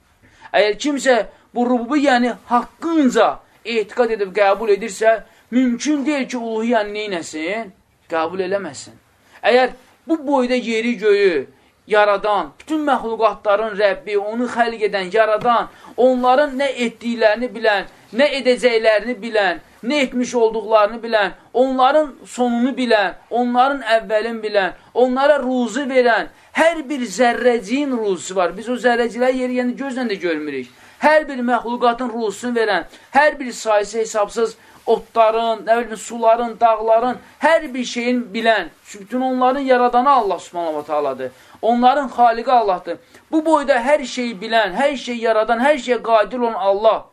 Əgər kimsə bu rububiyyəni haqqınca etiqad edib qəbul edirsə, mümkün deyil ki, uluhiyyəni neynəsin? Qəbul eləməsin. Əgər bu boyda yeri göyü yaradan, bütün məxluqatların Rəbbi, onu xəlq edən, yaradan, onların nə etdiklərini bilən, nə edəcəklərini bilən, nə etmiş olduqlarını bilən, onların sonunu bilən, onların əvvəlin bilən, onlara ruzu verən, hər bir zərrəciyin ruzusu var. Biz o zərrəcilər yeri yəni gözlə də görmürük. Hər bir məxluqatın ruzusunu verən, hər bir sayısı hesabsız otların, nə bilim, suların, dağların, hər bir şeyin bilən, bütün onların yaradanı Allah subhanahu wa ta'aladır. Onların xaliqi Allahdır. Bu boyda hər şeyi bilən, hər şeyi yaradan, hər şeyə qadir olan Allah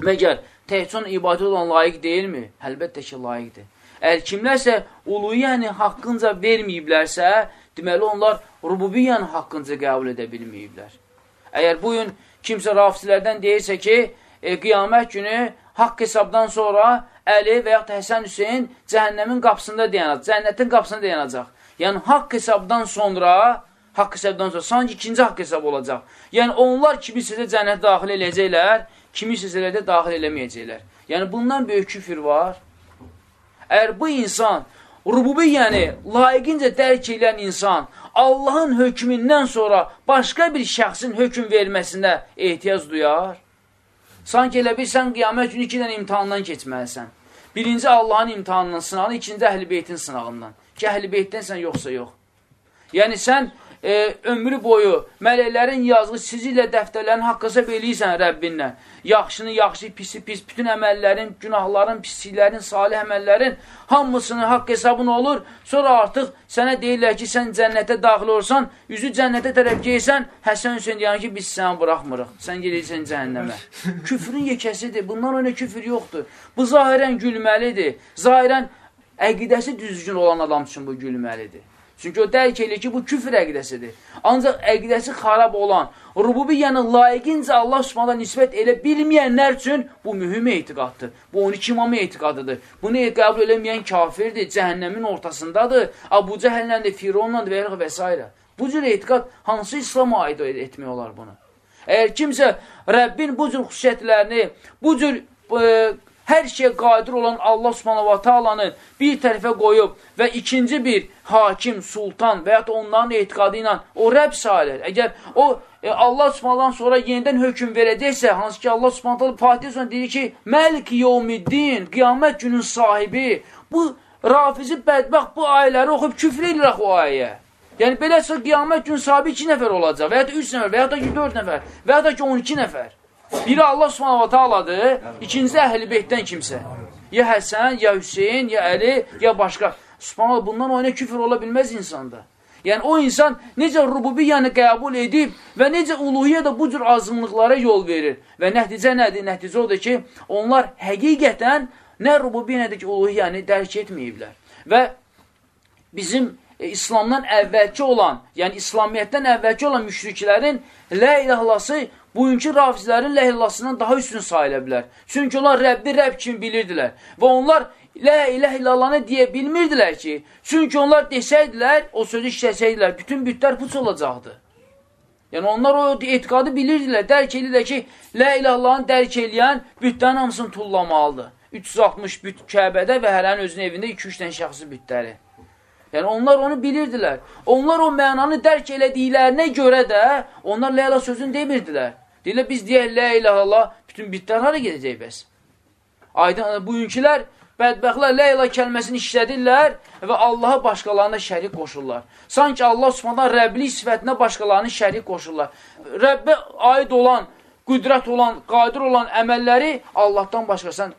məgər təhcə ona ibadət olan layiq deyilmi? Əlbəttə ki, layiqdir. Əgər kimlərsə uluhiyyəni haqqınca verməyiblərsə, deməli onlar rububiyyəni haqqınca qəbul edə bilməyiblər. Əgər bugün kimsə rafisilərdən deyirsə ki, e, qiyamət günü haqq hesabdan sonra Əli və yaxud Həsən Hüseyin cəhənnəmin qapısında dayanacaq, cənnətin qapısında dayanacaq. Yəni, haqq hesabdan sonra, haqq hesabdan sonra, sanki ikinci haqq hesab olacaq. Yəni, onlar kimi sizə cənnət daxil eləyəcəklər, kimi silsilədə daxil eləməyəcəklər. Yəni, bundan böyük küfür var. Əgər bu insan, rububiyyəni layiqincə dərk edən insan, Allahın hökmündən sonra başqa bir şəxsin hökm verməsinə ehtiyac duyar. Sanki elə bir, sən qiyamət günü iki dənə imtihandan keçməlisən. Birinci Allahın imtihanından sınağını, ikinci əhl-i beytin sınağından. Ki, əhl-i beytdənsən, yoxsa yox. Yəni, sən e, ömrü boyu mələklərin yazdığı sizlə dəftərlərin haqqısa beləyirsən Rəbbinlə. Yaxşını yaxşı, pisi pis, bütün əməllərin, günahların, pisliklərin, salih əməllərin hamısının haqq hesabın olur. Sonra artıq sənə deyirlər ki, sən cənnətə daxil olursan, üzü cənnətə tərəf geysən, Həsən Hüseyin deyən ki, biz səni buraxmırıq. Sən gedirsən cəhənnəmə. Küfrün yekəsidir. Bundan öyle küfür yoxdur. Bu zahirən gülməlidir. Zahirən əqidəsi düzgün olan adam üçün bu gülməlidir. Çünki o dərk eləyir ki, bu küfr əqidəsidir. Ancaq əqidəsi xarab olan, rububiyyəni layiqincə Allah subhanələ nisbət elə bilməyənlər üçün bu mühüm etiqaddır. Bu 12 imamı etiqadıdır. Bunu qəbul eləməyən kafirdir, cəhənnəmin ortasındadır, Abu Cəhəllə də, Fironla da və, və s. Bu cür etiqad hansı İslama aid etmək olar bunu? Əgər kimsə Rəbbin bu cür xüsusiyyətlərini, bu cür e, hər şeyə qadir olan Allah subhanahu wa ta'alanı bir tərəfə qoyub və ikinci bir hakim, sultan və ya da onların etiqadı ilə o Rəbb sayılır. Əgər o e, Allah subhanahu sonra yenidən hökum verəcəksə, hansı ki Allah subhanahu Fatih sonra deyir ki, Məlik yevmiddin, qiyamət günün sahibi, bu rafizi bədbəxt bu ayələri oxub küfr edirək o ayəyə. Yəni, beləsə qiyamət gün sahibi 2 nəfər olacaq, və ya da 3 nəfər, və ya da ki 4 nəfər, və ya da ki 12 nəfər. Biri Allah subhanahu wa ta'aladır, ikincisi əhl-i beytdən kimsə. Ya Həsən, ya Hüseyin, ya Əli, ya başqa. Subhanallah, bundan oyuna küfür ola bilməz insanda. Yəni, o insan necə rububiyyəni qəbul edib və necə uluhiyyə də bu cür azınlıqlara yol verir. Və nəticə nədir? Nəticə odur ki, onlar həqiqətən nə rububiyyə, nə də ki, uluhiyyəni dərk etməyiblər. Və bizim e, İslamdan əvvəlki olan, yəni İslamiyyətdən əvvəlki olan müşriklərin lə ilahlası bugünkü rafizlərin lə ilahlasından daha üstün sayıla bilər. Çünki onlar Rəbbi Rəbb kimi bilirdilər. Və onlar lə iləh illallahını deyə bilmirdilər ki, çünki onlar desəydilər, o sözü işləsəydilər, bütün bütlər puç olacaqdı. Yəni onlar o etiqadı bilirdilər, dərk edirlər ki, lə ilahlarını dərk eləyən bütlərin hamısını tullamalıdır. 360 büt Kəbədə və hərənin özünün evində 2-3 dənə şəxsi bütləri. Yəni onlar onu bilirdilər. Onlar o mənanı dərk elədiklərinə görə də onlar lə ilah sözünü demirdilər. Deyirlər, biz deyək, lə ilah Allah, bütün bitlər hara gedəcək bəs? Aydın, bugünkülər, bədbəxtlər lə ilah kəlməsini işlədirlər və Allaha başqalarına şərik qoşurlar. Sanki Allah subhandan Rəbli sifətinə başqalarını şərik qoşurlar. Rəbbə aid olan, qüdrət olan, qadir olan əməlləri Allahdan başqasına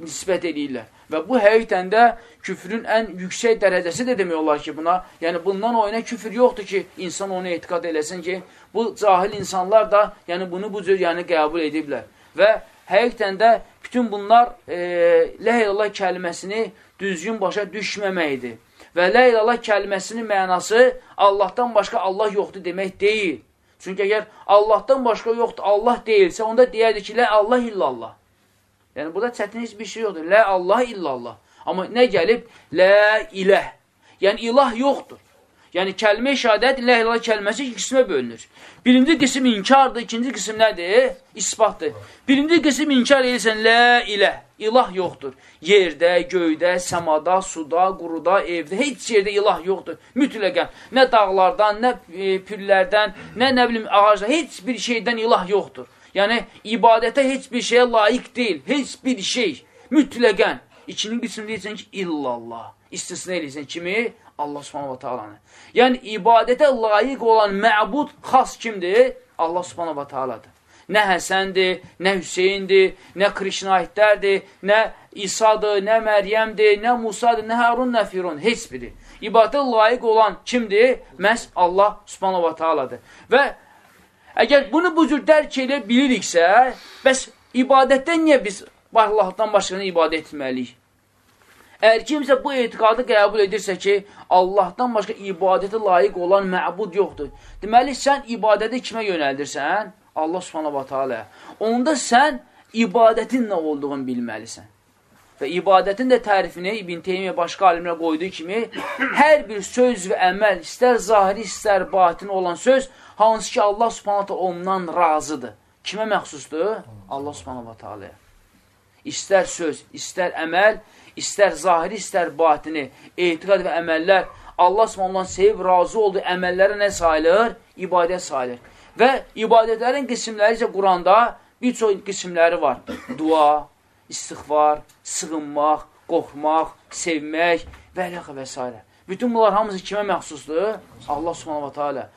nisbət edirlər. Və bu həqiqətən də küfrün ən yüksək dərəcəsi də demək olar ki, buna. Yəni, bundan oyuna küfür yoxdur ki, insan onu etiqat eləsin ki, bu cahil insanlar da yəni, bunu bu cür yəni, qəbul ediblər. Və həqiqətən də bütün bunlar e, ləhəlallah kəlməsini düzgün başa düşməməkdir. Və ləhəlallah kəlməsinin mənası Allahdan başqa Allah yoxdur demək deyil. Çünki əgər Allahdan başqa yoxdur, Allah deyilsə, onda deyərdi ki, lə Allah illallah. Yəni, burada çətin heç bir şey yoxdur. Lə Allah illallah. Amma nə gəlib? Lə iləh. Yəni, ilah yoxdur. Yəni, kəlmə-i şəhadət, ilə ilah kəlməsi iki qismə bölünür. Birinci qism inkardır, ikinci qism nədir? İsbatdır. Birinci qism inkar edirsən, lə iləh. İlah yoxdur. Yerdə, göydə, səmada, suda, quruda, evdə, heç yerdə ilah yoxdur. Mütləqən. Nə dağlardan, nə e, püllərdən, nə, nə bilim, ağacdan, heç bir şeydən ilah yoxdur. Yəni, ibadətə heç bir şeyə layiq deyil. Heç bir şey. Mütləqən. İkinin qismi deyirsən ki, illallah. İstisna edirsən kimi? Allah subhanahu wa ta'alanı. Yəni, ibadətə layiq olan məbud xas kimdir? Allah subhanahu wa ta'aladır. Nə Həsəndir, nə Hüseyndir, nə Krişnahidlərdir, nə İsadır, nə Məryəmdir, nə Musadır, nə Harun, nə Firun. Heç biri. İbadətə layiq olan kimdir? Məhz Allah subhanahu wa ta'aladır. Və Əgər bunu bu cür dərk edə biliriksə, bəs ibadətdən niyə biz Allahdan başqasına ibadət etməliyik? Əgər kimsə bu etiqadı qəbul edirsə ki, Allahdan başqa ibadətə layiq olan məbud yoxdur. Deməli, sən ibadəti kimə yönəldirsən? Allah subhanahu wa ta'ala. Onda sən ibadətin nə olduğunu bilməlisən. Və ibadətin də tərifini İbn Teymiyyə başqa alimlər qoyduğu kimi, hər bir söz və əməl, istər zahiri, istər batini olan söz, hansı ki Allah subhanətə ondan razıdır. Kimə məxsusdur? Allah subhanətə teala'ya. İstər söz, istər əməl, istər zahiri, istər batini, etiqad və əməllər Allah subhanətə sevib, razı olduğu əməllərə nə sayılır? İbadət sayılır. Və ibadətlərin qismləri isə Quranda bir çox qismləri var. Dua, istighfar, sığınmaq, qorxmaq, sevmək və ələxə və s. Bütün bunlar hamısı kimə məxsusdur? Allah subhanahu wa ta'ala.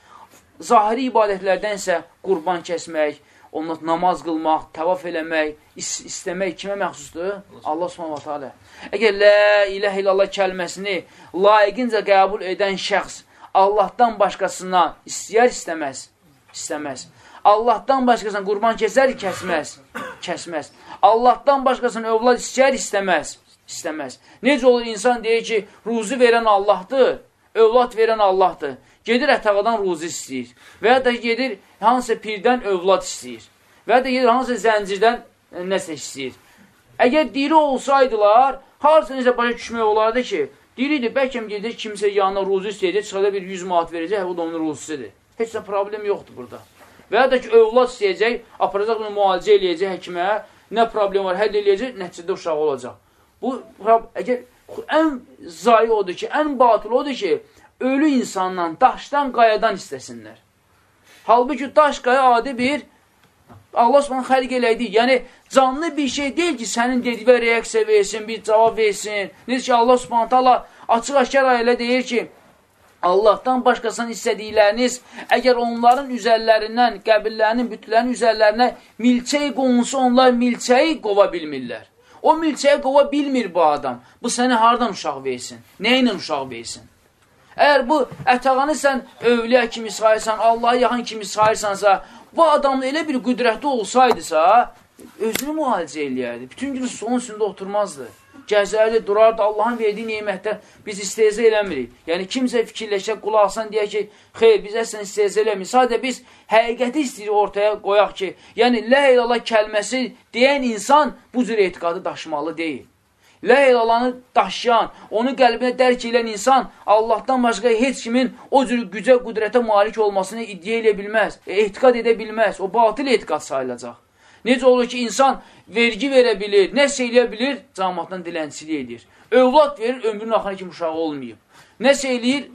Zahiri ibadətlərdən isə qurban kəsmək, onunla namaz qılmaq, təvaf eləmək, is istəmək kimə məxsusdur? Allah subhanahu ta'ala. Əgər lə iləh illallah kəlməsini layiqincə qəbul edən şəxs Allahdan başqasına istəyər istəməz, istəməz. Allahdan başqasına qurban kəsər, kəsməz, kəsməz. Allahdan başqasına övlad istəyər, istəməz, istəməz. Necə olur insan deyir ki, ruzu verən Allahdır, övlad verən Allahdır. Gedir ətağadan ruzi istəyir. Və ya da gedir hansısa pirdən övlad istəyir. Və ya da gedir hansısa zəncirdən e, nəsə istəyir. Əgər diri olsaydılar, harca necə başa düşmək olardı ki, diridir, bəlkəm gedir kimsə yanına ruzi istəyəcək, çıxada bir 100 manat verəcək, bu da onun ruzisidir. Heç də problem yoxdur burada. Və ya da ki, övlad istəyəcək, aparacaq bunu müalicə eləyəcək həkimə, nə problem var, həll eləyəcək, nəticədə uşaq olacaq. Bu, əgər ən zayi odur ki, ən batıl odur ki, ölü insandan, daşdan, qayadan istəsinlər. Halbuki daş, qaya adi bir Allah Subhanahu xəlq elədi. Yəni canlı bir şey deyil ki, sənin dediyinə reaksiya versin, bir cavab versin. Necə ki Allah Subhanahu taala açıq-aşkar ayələ deyir ki, Allahdan başqasının istədikləriniz, əgər onların üzərlərindən, qəbillərinin, bütlərinin üzərlərinə milçək qonulsa, onlar milçəyi qova bilmirlər. O milçəyi qova bilmir bu adam. Bu səni hardan uşaq versin? Nə ilə uşaq versin? Əgər bu ətağanı sən övliyə kimi sayırsan, Allaha yaxın kimi sayırsansa, bu adamın elə bir qüdrətli olsaydısa, özünü müalicə eləyərdi. Bütün gün stolun üstündə oturmazdı gəzərdi, durardı, Allahın verdiyi neymətdə biz isteyizə eləmirik. Yəni, kimsə fikirləşək, qulaq alsan, deyək ki, xeyr, biz əslən isteyizə eləmirik. Sadə biz həqiqəti istəyirik ortaya qoyaq ki, yəni, lə ilallah kəlməsi deyən insan bu cür etiqadı daşımalı deyil. Lə ilalanı daşıyan, onu qəlbinə dərk edən insan Allahdan başqa heç kimin o cür gücə, qüdrətə malik olmasını iddia edə bilməz, e, etiqad edə bilməz. O batil etiqad sayılacaq. Necə olur ki, insan vergi verə bilir, nəsə eləyə bilir, cəmatdan dilənçilik edir. Övlad verir, ömrünün axına kimi uşağı olmayıb. Nəsə eləyir,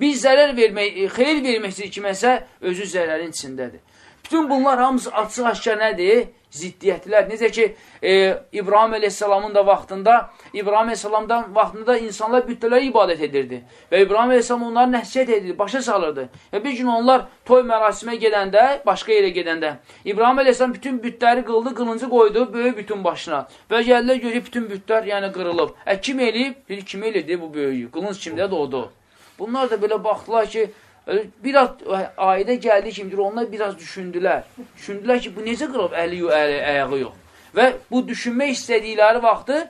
biz zərər vermək, e, xeyir vermək istəyir kiməsə, özü zərərin içindədir. Bütün bunlar hamısı açıq-aşkar nədir? Ziddiyyətlər. Necə ki, e, İbrahim əleyhissalamın da vaxtında, İbrahim əleyhissalamdan vaxtında insanlar bütlərə ibadət edirdi. Və İbrahim əleyhissalam onları nəsiyyət edirdi, başa salırdı. Və bir gün onlar toy mərasimə gedəndə, başqa yerə gedəndə, İbrahim əleyhissalam bütün bütləri qıldı, qılıncı qoydu böyük bütün başına. Və gəldilər görüb bütün bütlər yəni qırılıb. Ə, kim eləyib? Bir kim eləyib bu böyüyü? Qılınc kimdə doğdu? Bunlar da belə baxdılar ki, biraz ayədə gəldiyi kimdir, onlar biraz düşündülər. Düşündülər ki, bu necə qılıb əli yox, əli, ayağı yox. Və bu düşünmək istədikləri vaxtı,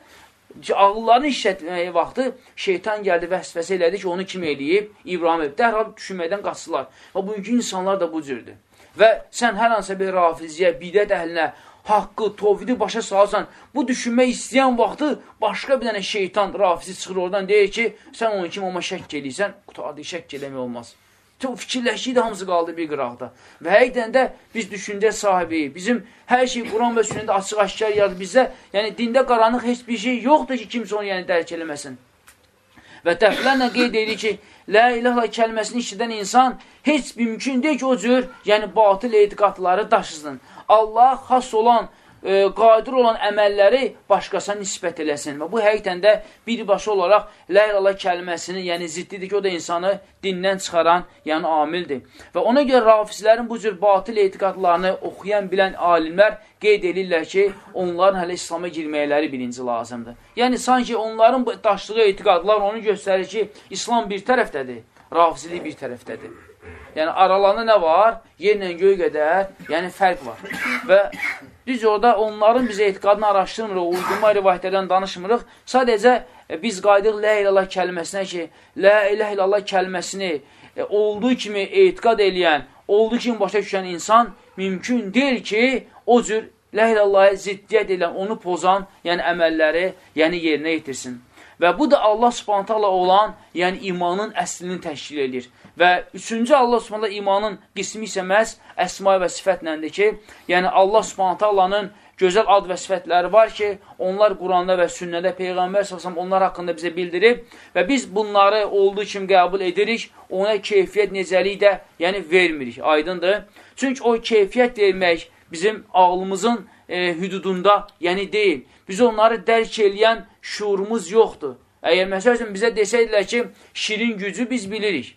ağıllarını işlətməyi vaxtı şeytan gəldi vəsvəsə elədi ki, onu kim eləyib? İbrahim edib. Dərhal düşünməkdən qaçdılar. Və bugünkü insanlar da bu cürdür. Və sən hər hansısa bir rafiziyyə, bidət əhlinə, haqqı, tovhidi başa salsan, bu düşünmək istəyən vaxtı başqa bir dənə şeytan, rafizi çıxır oradan deyir ki, sən onun kimi oma şəkk eləyirsən, qutardı, şəkk eləmək olmaz. Çox fikirləşdik də hamısı qaldı bir qıraqda. Və həqiqdən də biz düşüncə sahibi, bizim hər şey Quran və sünnədə açıq-aşkar yazır bizə. Yəni, dində qaranlıq heç bir şey yoxdur ki, kimsə onu yəni, dərk eləməsin. Və dəflərlə qeyd edir ki, Lə ilahla kəlməsini işlədən insan heç mümkün deyil ki, o cür, yəni batıl etiqatları daşısın. Allah xas olan e, qadir olan əməlləri başqasına nisbət eləsin. Və bu həqiqətən də birbaşa olaraq lə ilə kəlməsini, yəni ziddidir ki, o da insanı dindən çıxaran, yəni amildir. Və ona görə rafizlərin bu cür batil etiqadlarını oxuyan, bilən alimlər qeyd edirlər ki, onların hələ İslama girməkləri birinci lazımdır. Yəni, sanki onların daşlığı etiqadlar onu göstərir ki, İslam bir tərəfdədir, rafizlik bir tərəfdədir. Yəni, aralarında nə var? Yerlə göy qədər, yəni fərq var. Və Düz orada onların bizə etiqadını araşdırmırıq, uydurma rivayətlərdən danışmırıq. Sadəcə e, biz qaydıq lə ilallah kəlməsinə ki, lə ilah ilallah kəlməsini e, olduğu kimi etiqad eləyən, olduğu kimi başa düşən insan mümkün deyil ki, o cür lə ilallahə ziddiyyət edən, onu pozan, yəni əməlləri, yəni yerinə yetirsin. Və bu da Allah subhanətələ olan, yəni imanın əslini təşkil edir. Və üçüncü Allah subhanətələ imanın qismi isə məhz əsma və sifətləndir ki, yəni Allah subhanətəlanın gözəl ad və sifətləri var ki, onlar Quranda və sünnədə Peyğəmbər səsəm onlar haqqında bizə bildirib və biz bunları olduğu kimi qəbul edirik, ona keyfiyyət necəlik də yəni vermirik, aydındır. Çünki o keyfiyyət vermək bizim ağlımızın e, hüdudunda yəni deyil. Biz onları dərk eləyən şuurumuz yoxdur. Əgər məsəl üçün bizə desəydilər ki, şirin gücü biz bilirik.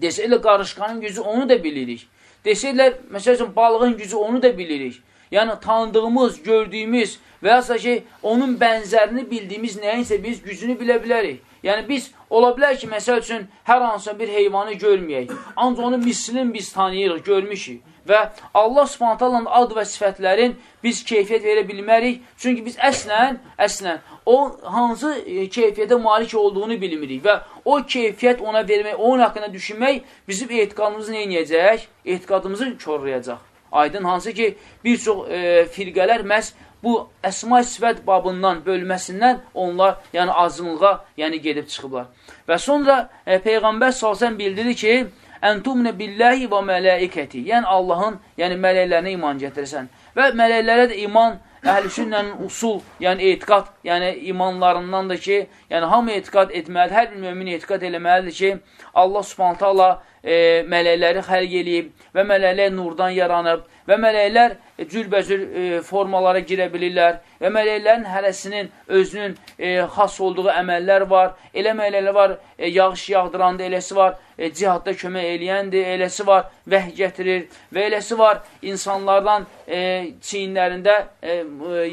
Desəydilər qarışqanın gücü onu da bilirik. Desəydilər, məsəl üçün balığın gücü onu da bilirik. Yəni tanıdığımız, gördüyümüz və ya ki, onun bənzərini bildiyimiz nəyinsə biz gücünü bilə bilərik. Yəni biz ola bilər ki, məsəl üçün hər hansısa bir heyvanı görməyək. Ancaq onu mislin biz tanıyırıq, görmüşük. Və Allah subhanətələ ad və sifətlərin biz keyfiyyət verə bilmərik. Çünki biz əslən, əslən o hansı e, keyfiyyətə malik olduğunu bilmirik və o keyfiyyət ona vermək, onun haqqında düşünmək bizim etiqadımızı neynəyəcək? Etiqadımızı korlayacaq. Aydın hansı ki, bir çox e, firqələr məhz bu əsma sifət babından, bölməsindən onlar yəni azınlığa yəni gedib çıxıblar. Və sonra e, Peyğəmbər salsən bildirir ki, Əntumne billahi və mələikəti. Yəni Allahın, yəni mələklərinə iman gətirsən. Və mələklərə də iman əhlüsünnənin usul, yəni etiqat, yəni imanlarındandır ki, yəni hamı etiqat etməlidir, hər bir mümin etiqat eləməlidir ki, Allah subhanətə Allah e, mələkləri xəlq eləyib və mələklər nurdan yaranıb və mələklər e, cürbəcür e, formalara girə bilirlər və mələklərin hərəsinin özünün e, xas olduğu əməllər var. Elə mələklər var, e, yağış yağdıranda eləsi var, e, cihadda kömək eləyəndir, eləsi var, vəh gətirir və eləsi var, insanlardan e, çiyinlərində e,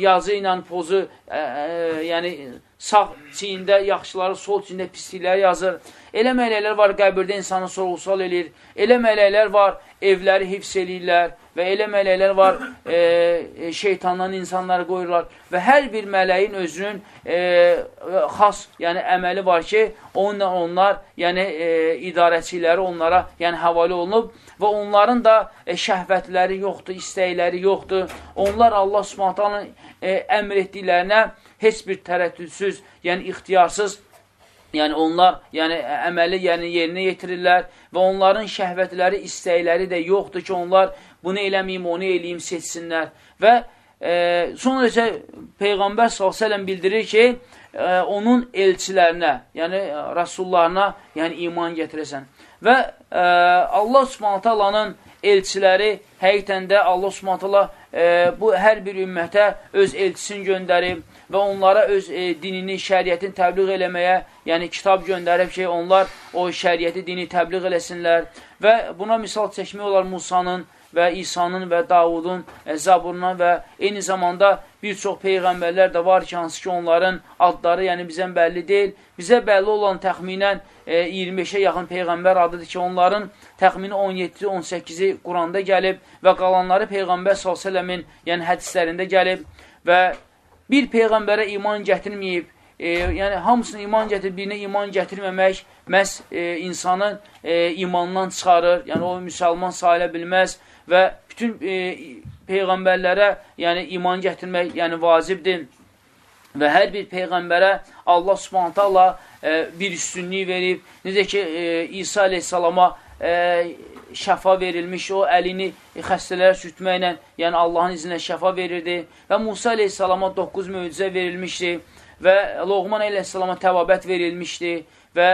yazı ilə pozu, e, e, yəni sağ çiyində yaxşıları, sol çiyində pislikləri yazır. Elə mələklər var, qəbirdə insanı sorğusal eləyir. Elə mələklər var, evləri hifz eləyirlər və elə mələklər var, e, e, şeytandan insanları qoyurlar və hər bir mələyin özünün e, xas, yəni əməli var ki, onunla onlar, yəni e, idarəçiləri onlara yəni həvalə olunub və onların da e, şəhvətləri yoxdur, istəkləri yoxdur. Onlar Allah Subhanahu e, əmr etdiklərinə heç bir tərəddüdsüz, yəni ixtiyarsız Yəni onlar, yəni əməli, yəni yerinə yetirirlər və onların şəhvətləri, istəkləri də yoxdur ki, onlar bunu eləməyim, onu eləyim, seçsinlər. Və e, sonra isə Peyğəmbər s.ə.v bildirir ki, e, onun elçilərinə, yəni rəsullarına, yəni iman gətirəsən. Və e, Allah subhanətə Allahın elçiləri həqiqətən də Allah subhanətə Allah e, bu hər bir ümmətə öz elçisini göndərib və onlara öz e, dinini, şəriyyətini təbliğ eləməyə, yəni kitab göndərib ki, onlar o şəriyyəti, dini təbliğ eləsinlər və buna misal çəkmək olar Musanın və İsa'nın və Davudun e, zaburuna və eyni zamanda bir çox peyğəmbərlər də var ki, hansı ki, onların adları yəni bizən bəlli deyil. Bizə bəlli olan təxminən e, 25-ə yaxın peyğəmbər adıdır ki, onların təxmini 17-18-i Quranda gəlib və qalanları Peyğəmbər s.ə.v-in yəni hədislərində gəlib və bir peyğəmbərə iman gətirməyib, e, yəni hamısına iman gətirib, birinə iman gətirməmək məhz e, insanı e, imandan çıxarır, yəni o müsəlman sayıla bilməz və bütün e, peyğəmbərlərə yəni iman gətirmək yəni vacibdir. Və hər bir peyğəmbərə Allah subhanətə Allah e, bir üstünlük verib, necə ki e, İsa aleyhissalama e, şəfa verilmiş, o əlini xəstələrə sürtməklə, yəni Allahın izinlə şəfa verirdi. Və Musa aleyhissalama 9 möcüzə verilmişdi və Loğman aleyhissalama təvabət verilmişdi və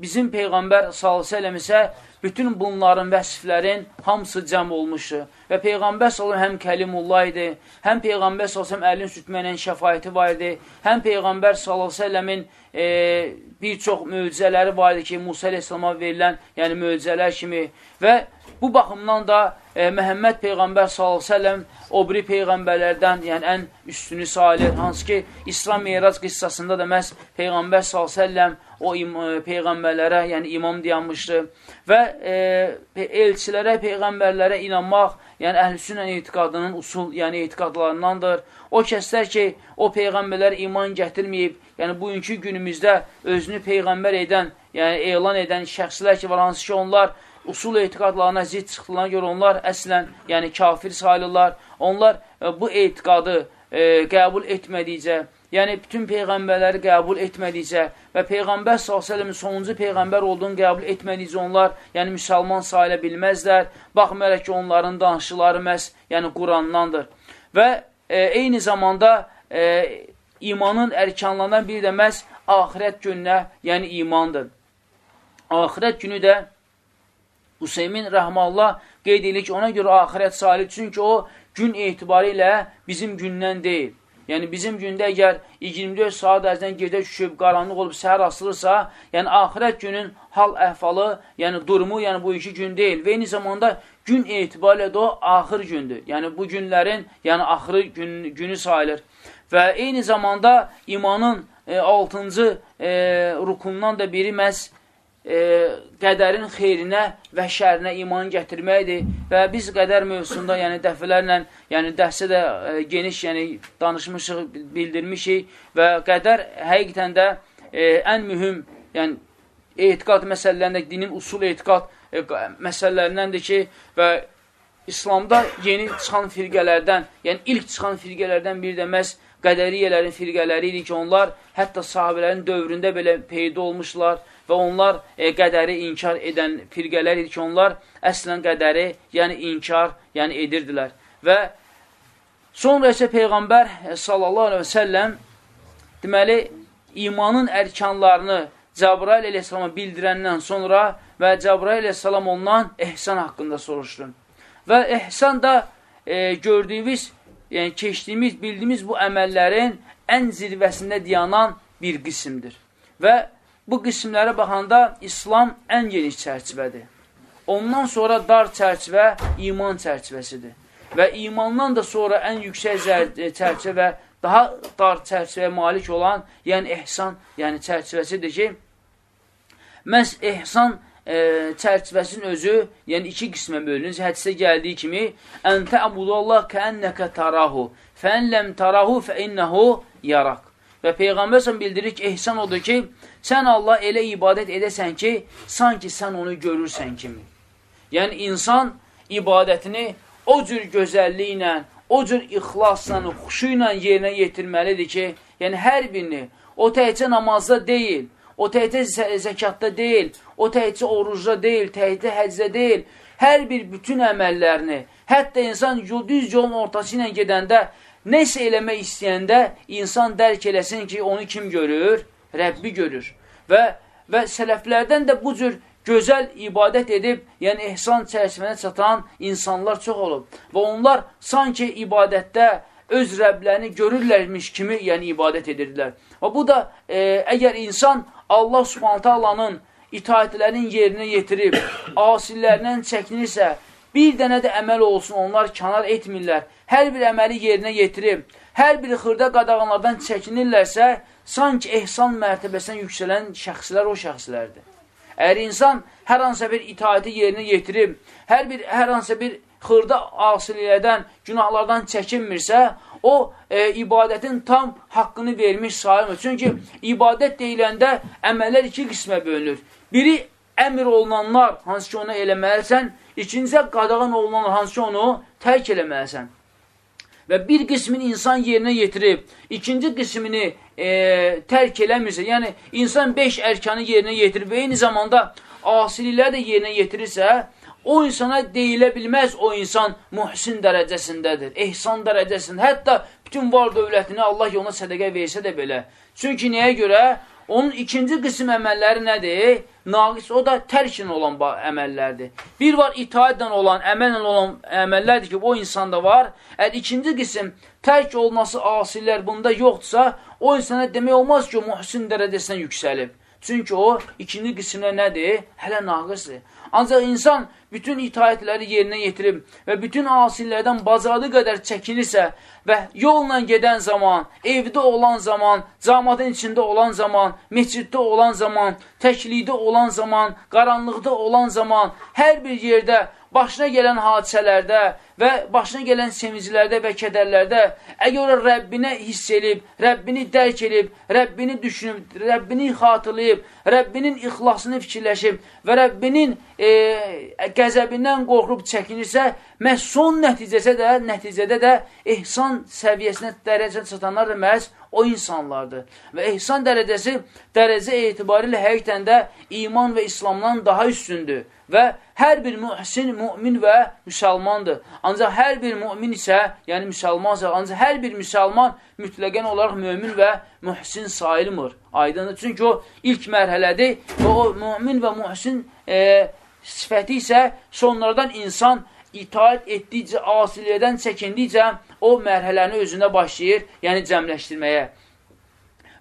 bizim Peyğəmbər s.ə.v isə bütün bunların vəsiflərin hamısı cəm olmuşdur. Və Peyğəmbər s.ə.v həm kəlimullah idi, həm Peyğəmbər s.ə.v əlin sütməklə şəfayəti var idi, həm Peyğəmbər s.ə.v-in e, bir çox möcüzələri var idi ki, Musa ə.səllama verilən yəni möcüzələr kimi və bu baxımdan da e, Məhəmməd Peyğəmbər s.ə.v o biri peyğəmbərlərdən, yəni ən üstünü sayılır. Hansı ki, İslam Meyrac qissasında da məhz Peyğəmbər s.ə.v o e, peyğəmbərlərə, yəni imam dayanmışdı. Və e, elçilərə, peyğəmbərlərə inanmaq, yəni əhlüsünə etiqadının usul, yəni etiqadlarındandır. O kəslər ki, o peyğəmbərlər iman gətirməyib, yəni bugünkü günümüzdə özünü peyğəmbər edən, yəni elan edən şəxslər ki, var hansı ki, onlar usul etiqadlarına zid çıxdığına görə onlar əslən, yəni kafir sayılırlar. Onlar e, bu etiqadı e, qəbul etmədikcə, yəni bütün peyğəmbərləri qəbul etmədikcə və Peyğəmbər s.ə.v-in sonuncu peyğəmbər olduğunu qəbul etmədikcə onlar, yəni müsəlman sayıla bilməzlər. Baxmayaraq ki, onların danışıqları məhz, yəni Qurandandır. Və e, eyni zamanda e, imanın ərkanlarından biri də məhz axirət gününə, yəni imandır. Axirət günü də Hüseymin Rəhmallah qeyd edir ki, ona görə axirət salih, çünki o gün etibarı ilə bizim gündən deyil. Yəni, bizim gündə əgər 24 saat əzdən gecə düşüb, qaranlıq olub, səhər asılırsa, yəni axirət günün hal əhvalı, yəni durumu, yəni bu iki gün deyil. Və eyni zamanda gün etibarilə də o axır gündür. Yəni bu günlərin, yəni axırı gün, günü sayılır. Və eyni zamanda imanın e, 6-cı e, rukundan da biri məhz e, qədərin xeyrinə və şərinə iman gətirməkdir. Və biz qədər mövzusunda, yəni dəfələrlə, yəni dəhsə də e, geniş, yəni danışmışıq, bildirmişik. Və qədər həqiqətən də e, ən mühüm, yəni etiqad məsələlərində, dinin usul etiqad e, məsələlərindəndir ki, və İslamda yeni çıxan firqələrdən, yəni ilk çıxan firqələrdən bir də məhz qədəriyyələrin firqələri idi ki, onlar hətta sahabələrin dövründə belə peyda olmuşlar və onlar e, qədəri inkar edən firqələr idi ki, onlar əslən qədəri, yəni inkar, yəni edirdilər. Və Sonra isə Peyğəmbər sallallahu aleyhi və səlləm deməli, imanın ərkanlarını Cəbrail əleyhissalama bildirəndən sonra və Cəbrail əleyhissalam ondan ehsan haqqında soruşdu. Və ehsan da e, gördüyümüz, yəni keçdiyimiz, bildiyimiz bu əməllərin ən zirvəsində dayanan bir qismdir. Və bu qismlərə baxanda İslam ən geniş çərçivədir. Ondan sonra dar çərçivə iman çərçivəsidir. Və imandan da sonra ən yüksək e, çərçivə daha dar çərçivəyə malik olan, yəni ehsan, yəni çərçivəsidir ki, məhz ehsan e, çərçivəsinin özü, yəni iki qismə bölünür. Hədisə gəldiyi kimi, ən tə'budallah kəənnəkə tarahu, fən ləm tarahu fə innəhu yarak. Və Peyğəmbər sən bildirir ki, ehsan odur ki, sən Allah elə ibadət edəsən ki, sanki sən onu görürsən kimi. Yəni, insan ibadətini o cür gözəlliklə, o cür ixlasla, xuşu ilə yerinə yetirməlidir ki, yəni hər birini, o təhcə namazda deyil, o təhcə zə zəkatda deyil, o təhcə orucda deyil, təhcə həcdə deyil, hər bir bütün əməllərini, hətta insan düz yolun ortası ilə gedəndə, nəsə eləmək istəyəndə insan dərk eləsin ki, onu kim görür? Rəbbi görür. Və, və sələflərdən də bu cür gözəl ibadət edib, yəni ehsan çərçivənə çatan insanlar çox olub. Və onlar sanki ibadətdə öz Rəblərini görürlərmiş kimi, yəni ibadət edirdilər. Və bu da, e, əgər insan Allah subhanətə Allahın itaətlərin yerinə yetirib, asillərindən çəkinirsə, bir dənə də əməl olsun, onlar kənar etmirlər, hər bir əməli yerinə yetirib, hər bir xırda qadağanlardan çəkinirlərsə, sanki ehsan mərtəbəsindən yüksələn şəxslər o şəxslərdir. Əgər insan hər hansısa bir itaəti yerinə yetirib, hər bir hər hansısa bir xırda asiliyyədən, günahlardan çəkinmirsə, o e, ibadətin tam haqqını vermiş sayılmır. Çünki ibadət deyiləndə əməllər iki qismə bölünür. Biri əmr olunanlar, hansı ki onu eləməlisən, ikincə qadağan olunanlar, hansı ki onu tərk eləməlisən. Və bir qismini insan yerinə yetirib, ikinci qismini e, tərk eləmirsə, yəni insan beş ərkanı yerinə yetirib və eyni zamanda asililəri də yerinə yetirirsə, o insana deyilə bilməz, o insan muhsin dərəcəsindədir, ehsan dərəcəsində, hətta bütün var dövlətini Allah yoluna sədəqə versə də belə. Çünki nəyə görə? Onun ikinci qism əməlləri nədir? Naqis, o da tərkin olan əməllərdir. Bir var itaətlə olan, əməllə olan əməllərdir ki, o insanda var. Əgər ikinci qism tərk olması asilər bunda yoxdursa, o insana demək olmaz ki, o muhsin dərəcəsindən yüksəlib. Çünki o, ikinci qismdə nədir? Hələ naqisdir. Ancaq insan bütün itaətləri yerinə yetirib və bütün asillərdən bacardığı qədər çəkinirsə və yolla gedən zaman, evdə olan zaman, camadın içində olan zaman, meçiddə olan zaman, təklikdə olan zaman, qaranlıqda olan zaman, hər bir yerdə başına gələn hadisələrdə və başına gələn sevincilərdə və kədərlərdə əgər o Rəbbinə hiss edib, Rəbbini dərk edib, Rəbbini düşünüb, Rəbbini xatırlayıb, Rəbbinin ixlasını fikirləşib və Rəbbinin e, qəzəbindən qorxub çəkinirsə, məhz son nəticəsə də, nəticədə də ehsan səviyyəsinə dərəcə çatanlar da məhz o insanlardır. Və ehsan dərəcəsi dərəcə etibarilə həqiqətən də iman və İslamdan daha üstündür və hər bir mühsin, mümin və müsəlmandır. Ancaq hər bir mümin isə, yəni müsəlmansa, ancaq hər bir müsəlman mütləqən olaraq mümin və mühsin sayılmır. Aydındır. Çünki o ilk mərhələdir və o mümin və mühsin e, sifəti isə sonlardan insan itaət etdikcə, asiliyyədən çəkindikcə o mərhələni özündə başlayır, yəni cəmləşdirməyə.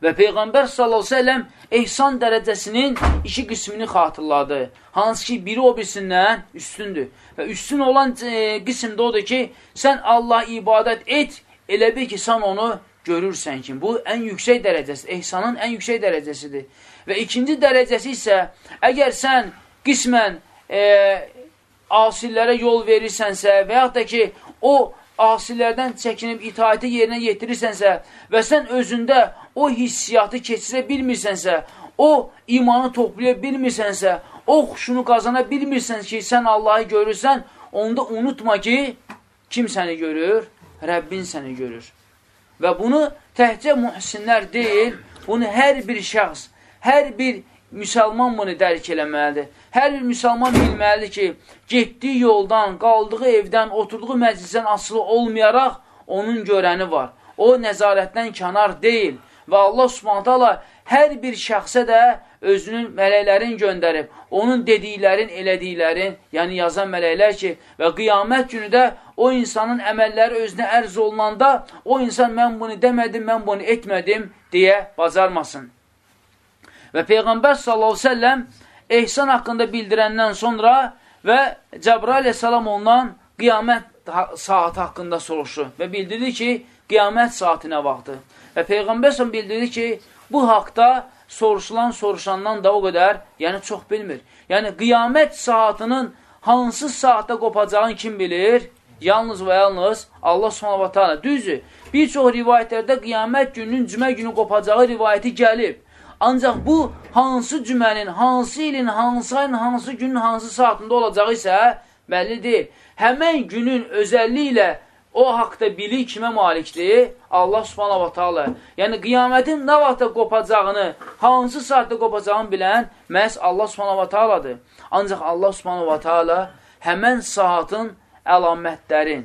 Və Peyğəmbər s.ə.v ehsan dərəcəsinin iki qismini xatırladı. Hansı ki, biri o birisindən üstündür. Və üstün olan e, qism də odur ki, sən Allah ibadət et, elə bil ki, sən onu görürsən ki, bu ən yüksək dərəcəsi, ehsanın ən yüksək dərəcəsidir. Və ikinci dərəcəsi isə, əgər sən qismən e, asillərə yol verirsənsə və yaxud da ki, o asillərdən çəkinib itaəti yerinə yetirirsənsə və sən özündə o hissiyatı keçirə bilmirsənsə, o imanı toplaya bilmirsənsə, o xuşunu qazana bilmirsən ki, sən Allahı görürsən, onda unutma ki, kim səni görür? Rəbbin səni görür. Və bunu təhcə mühsinlər deyil, bunu hər bir şəxs, hər bir müsəlman bunu dərk eləməlidir. Hər bir müsəlman bilməlidir ki, getdiyi yoldan, qaldığı evdən, oturduğu məclisdən asılı olmayaraq, onun görəni var. O nəzarətdən kənar deyil. Və Allah subhanətə hər bir şəxsə də özünün mələklərin göndərib, onun dediklərin, elədiklərin, yəni yazan mələklər ki, və qiyamət günü də o insanın əməlləri özünə ərz olunanda, o insan mən bunu demədim, mən bunu etmədim deyə bacarmasın. Və Peyğəmbər s.ə.v ehsan haqqında bildirəndən sonra və Cəbrail əsəlam ondan qiyamət saati haqqında soruşur və bildirdi ki, qiyamət saati nə vaxtdır? Və Peyğəmbər s.ə.v bildirdi ki, bu haqda soruşulan soruşandan da o qədər, yəni çox bilmir. Yəni, qiyamət saatının hansı saatda qopacağını kim bilir? Yalnız və yalnız Allah s.ə.v. Düzdür, bir çox rivayətlərdə qiyamət gününün cümə günü qopacağı rivayəti gəlib. Ancaq bu hansı cümənin, hansı ilin, hansı ayın, hansı günün, hansı saatında olacağı isə bəlli deyil. Həmən günün özəlliyi ilə o haqda bilik kimə malikdir? Allah subhanahu wa ta'ala. Yəni, qiyamətin nə vaxtda qopacağını, hansı saatda qopacağını bilən məhz Allah subhanahu wa ta'aladır. Ancaq Allah subhanahu wa ta'ala həmən saatın əlamətlərin,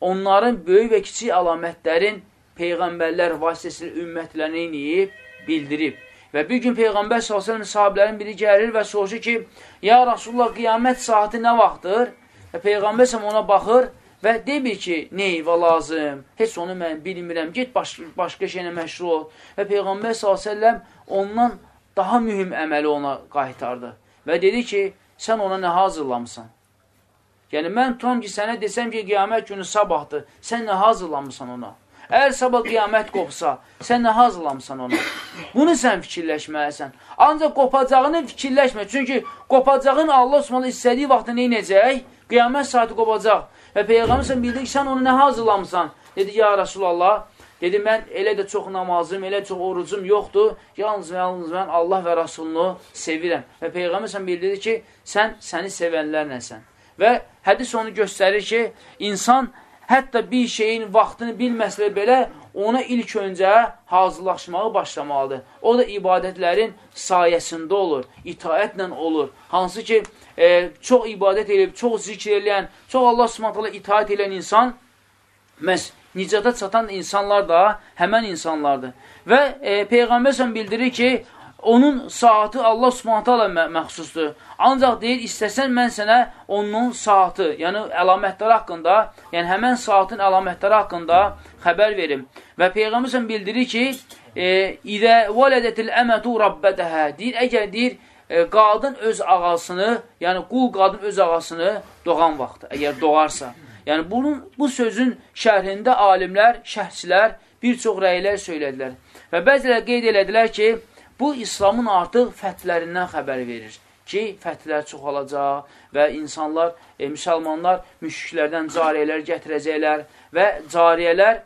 onların böyük və kiçik əlamətlərin Peyğəmbərlər vasitəsilə ümmətlərini bildirib. Və bir gün Peyğəmbər s.ə.v sahiblərin biri gəlir və soruşur ki, Ya Rasulullah, qiyamət saati nə vaxtdır? Və Peyğəmbər s.ə.v ona baxır Və demir ki, neyvə lazım, heç onu mən bilmirəm, get baş, başqa şeylə məşğul ol. Və Peyğəmbər s.ə.v ondan daha mühüm əməli ona qaytardı. Və dedi ki, sən ona nə hazırlamısan? Yəni, mən tutam ki, sənə desəm ki, qiyamət günü sabahdır, sən nə hazırlamısan ona? Əgər sabah qiyamət qopsa, sən nə hazırlamısan ona? Bunu sən fikirləşməlisən. Ancaq qopacağını fikirləşmə. Çünki qopacağın Allah Osmanlı istədiyi vaxtda neynəcək? Qiyamət saati qopacaq. Və Peyğəmbər sən bildi ki, sən onu nə hazırlamısan? Dedi, ya Rasulallah, dedi, mən elə də çox namazım, elə çox orucum yoxdur, yalnız və yalnız mən Allah və Rasulunu sevirəm. Və Peyğəmbər sən bildirdi ki, sən səni sevənlərləsən. Və hədis onu göstərir ki, insan hətta bir şeyin vaxtını bilməsə belə ona ilk öncə hazırlaşmağı başlamalıdır. O da ibadətlərin sayəsində olur, itaətlə olur. Hansı ki, e, çox ibadət edib, çox zikr eləyən, çox Allah subhanətələ itaət eləyən insan, məhz nicata çatan insanlar da həmən insanlardır. Və e, Peyğəmbər bildirir ki, onun saatı Allah subhanətələ məxsusdur. Ancaq deyir, istəsən mən sənə onun saatı, yəni əlamətləri haqqında, yəni həmən saatın əlamətləri haqqında xəbər verim. Və Peyğəmbər sən bildirir ki, e, İdə vələdətil əmətu rabbədəhə, deyir, əgər deyir, e, qadın öz ağasını, yəni qul qadın öz ağasını doğan vaxtı, əgər doğarsa. Yəni bunun bu sözün şərhində alimlər, şəhçilər bir çox rəylər söylədilər. Və bəziləri qeyd elədilər ki, bu İslamın artıq fətlərindən xəbər verir ki, fətlər çoxalacaq və insanlar, e, müsəlmanlar müşriklərdən cariyələr gətirəcəklər və cariyələr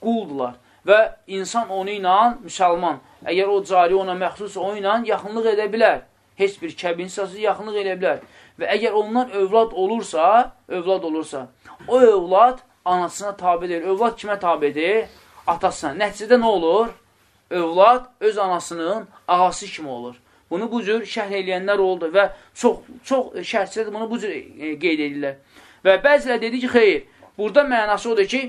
quldular və insan onu ilə müsəlman Əgər o cari ona məxsus o ilə yaxınlıq edə bilər. Heç bir kəbin sası yaxınlıq edə bilər. Və əgər ondan övlad olursa, övlad olursa, o övlad anasına tabidir. Övlad kimə tabidir? Atasına. Nəticədə nə olur? Övlad öz anasının ağası kimi olur. Bunu bu cür şərh eləyənlər oldu və çox, çox şərhçilər bunu bu cür e, qeyd edirlər. Və bəzilər dedi ki, xeyr, burada mənası odur ki,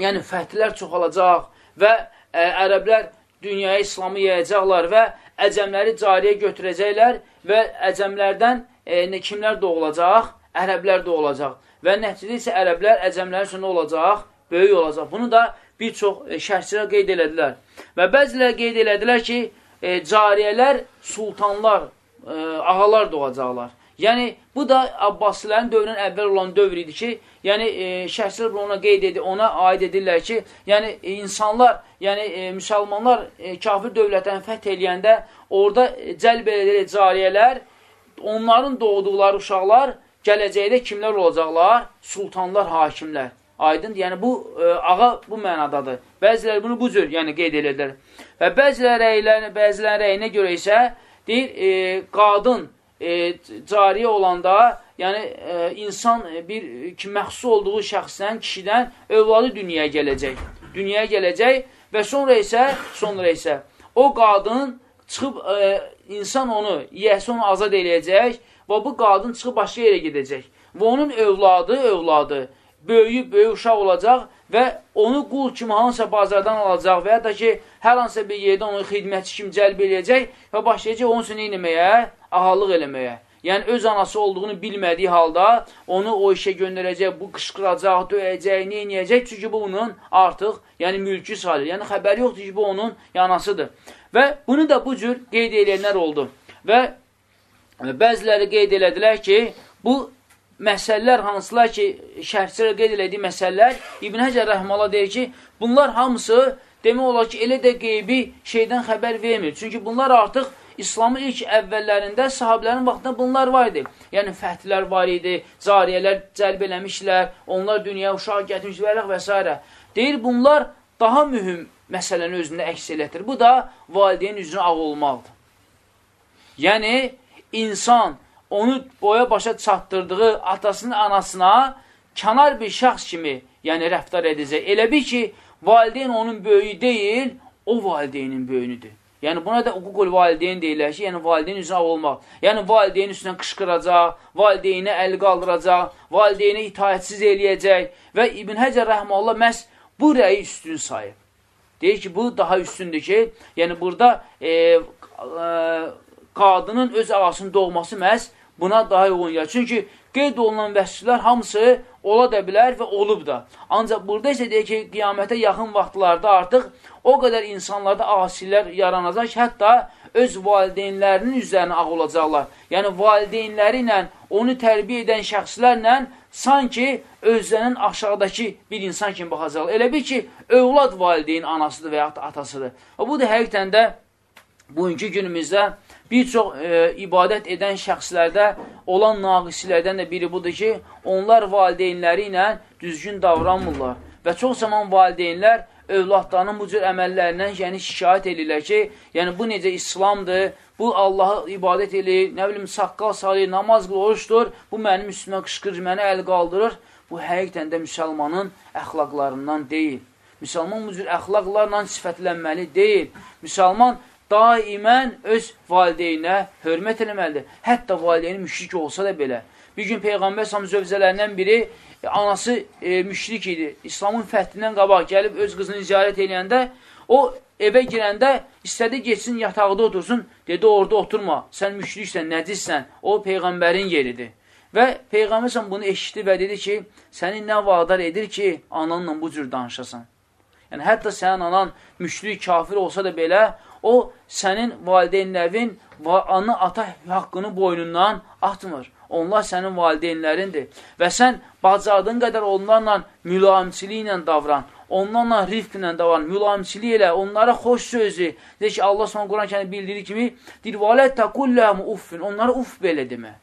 yəni fəthlər çoxalacaq və ə, e, ərəblər dünyaya İslamı yayacaqlar və əcəmləri cariyə götürəcəklər və əcəmlərdən e, kimlər doğulacaq? Ərəblər doğulacaq. Və nəticədə isə ərəblər əcəmlərin üstündə olacaq, böyük olacaq. Bunu da bir çox e, şərhçilər qeyd elədilər. Və bəzilər qeyd elədilər ki, e, cariyələr sultanlar, e, ağalar doğacaqlar. Yəni, bu da Abbasilərin dövrün əvvəl olan dövr idi ki, yəni e, şəxslər ona qeyd edir, ona aid edirlər ki, yəni e, insanlar, yəni e, müsəlmanlar e, kafir dövlətəni fəth eləyəndə orada cəlb edilir cariyələr, onların doğduqları uşaqlar gələcəkdə kimlər olacaqlar? Sultanlar, hakimlər. Aydın, yəni bu e, ağa bu mənadadır. Bəziləri bunu bu cür yəni qeyd edirlər. Və bəziləri rəylərinə, bəziləri rəyinə görə isə deyir, e, qadın e, cariyə olanda, yəni e, insan e, bir ki, məxsus olduğu şəxsdən, kişidən övladı dünyaya gələcək. Dünyaya gələcək və sonra isə, sonra isə o qadın çıxıb, e, insan onu, yiyəsi onu azad eləyəcək və bu qadın çıxıb başqa yerə gedəcək. Və onun övladı, övladı böyüyüb, böyük uşaq olacaq və onu qul kimi hansısa bazardan alacaq və ya da ki, hər hansısa bir yerdə onu xidmətçi kimi cəlb eləyəcək və başlayacaq onun üçün eləməyə, ağalıq eləməyə. Yəni, öz anası olduğunu bilmədiyi halda onu o işə göndərəcək, bu qışqıracaq, döyəcək, neynəyəcək, çünki bu onun artıq, yəni mülkü sayılır. Yəni, xəbəri yoxdur ki, bu onun yanasıdır. Və bunu da bu cür qeyd edənlər oldu. Və bəziləri qeyd elədilər ki, bu məsələlər hansılar ki, şərhçilər qeyd elədiyi məsələlər, İbn Həcər Rəhmələ deyir ki, bunlar hamısı demək olar ki, elə də qeybi şeydən xəbər vermir. Çünki bunlar artıq İslamın ilk əvvəllərində sahabələrin vaxtında bunlar var idi. Yəni, fəhdlər var idi, cariyələr cəlb eləmişlər, onlar dünyaya uşaq gətirmişlər və s. Deyir, bunlar daha mühüm məsələni özündə əks elətdir. Bu da valideyn üzrə ağ olmaqdır. Yəni, insan onu boya başa çatdırdığı atasının anasına kənar bir şəxs kimi yəni rəftar edəcək. Elə bir ki, valideyn onun böyüyü deyil, o valideynin böyünüdür. Yəni, buna da hüququl valideyn deyirlər ki, yəni valideyn üzrə olmaq. Yəni, valideyn üstündən qışqıracaq, valideynə əl qaldıracaq, valideynə itaətsiz eləyəcək və İbn Həcər Rəhməllah məhz bu rəyi üstün sayıb. Deyir ki, bu daha üstündür ki, yəni burada e, e, qadının öz ağasının doğması məhz buna daha uyğun gəlir. Çünki qeyd olunan vəsiflər hamısı ola da bilər və olub da. Ancaq burada isə deyək ki, qiyamətə yaxın vaxtlarda artıq o qədər insanlarda asilər yaranacaq ki, hətta öz valideynlərinin üzərinə ağ olacaqlar. Yəni, valideynləri ilə, onu tərbiyə edən şəxslərlə sanki özlərinin aşağıdakı bir insan kimi baxacaqlar. Elə bir ki, övlad valideyn anasıdır və yaxud atasıdır. Və bu da həqiqətən də bugünkü günümüzdə bir çox e, ibadət edən şəxslərdə olan naqislərdən də biri budur ki, onlar valideynləri ilə düzgün davranmırlar. Və çox zaman valideynlər övladlarının bu cür əməllərindən yəni şikayət edirlər ki, yəni bu necə İslamdır, bu Allahı ibadət edir, nə bilim, saqqal salır, namaz qıl, oruçdur, bu mənim üstümə qışqırır, mənə əl qaldırır. Bu həqiqdən də müsəlmanın əxlaqlarından deyil. Müsəlman bu cür əxlaqlarla sifətlənməli deyil. Müsəlman daimən öz valideynə hörmət eləməlidir. Hətta valideyni müşrik olsa da belə. Bir gün Peyğəmbər sam zövzələrindən biri, e, anası e, müşrik idi. İslamın fəthindən qabaq gəlib öz qızını ziyarət eləyəndə, o evə girəndə istədi geçsin yataqda otursun, dedi orada oturma, sən müşriksən, nəcissən, o Peyğəmbərin yeridir. Və Peyğəmbər sam bunu eşitdi və dedi ki, səni nə vadar edir ki, ananla bu cür danışasan. Yəni, hətta sənin anan müşrik, kafir olsa da belə, o sənin valideynlərin ana ata haqqını boynundan atmır. Onlar sənin valideynlərindir. Və sən bacardığın qədər onlarla mülayimçiliklə davran. Onlarla rifqlə davran, mülayimçilik elə, onlara xoş sözü. Deyir ki, Allah sonra Quran kəndi bildirir kimi, deyir, vələ təqulləhmü uffin, onlara uff belə demə.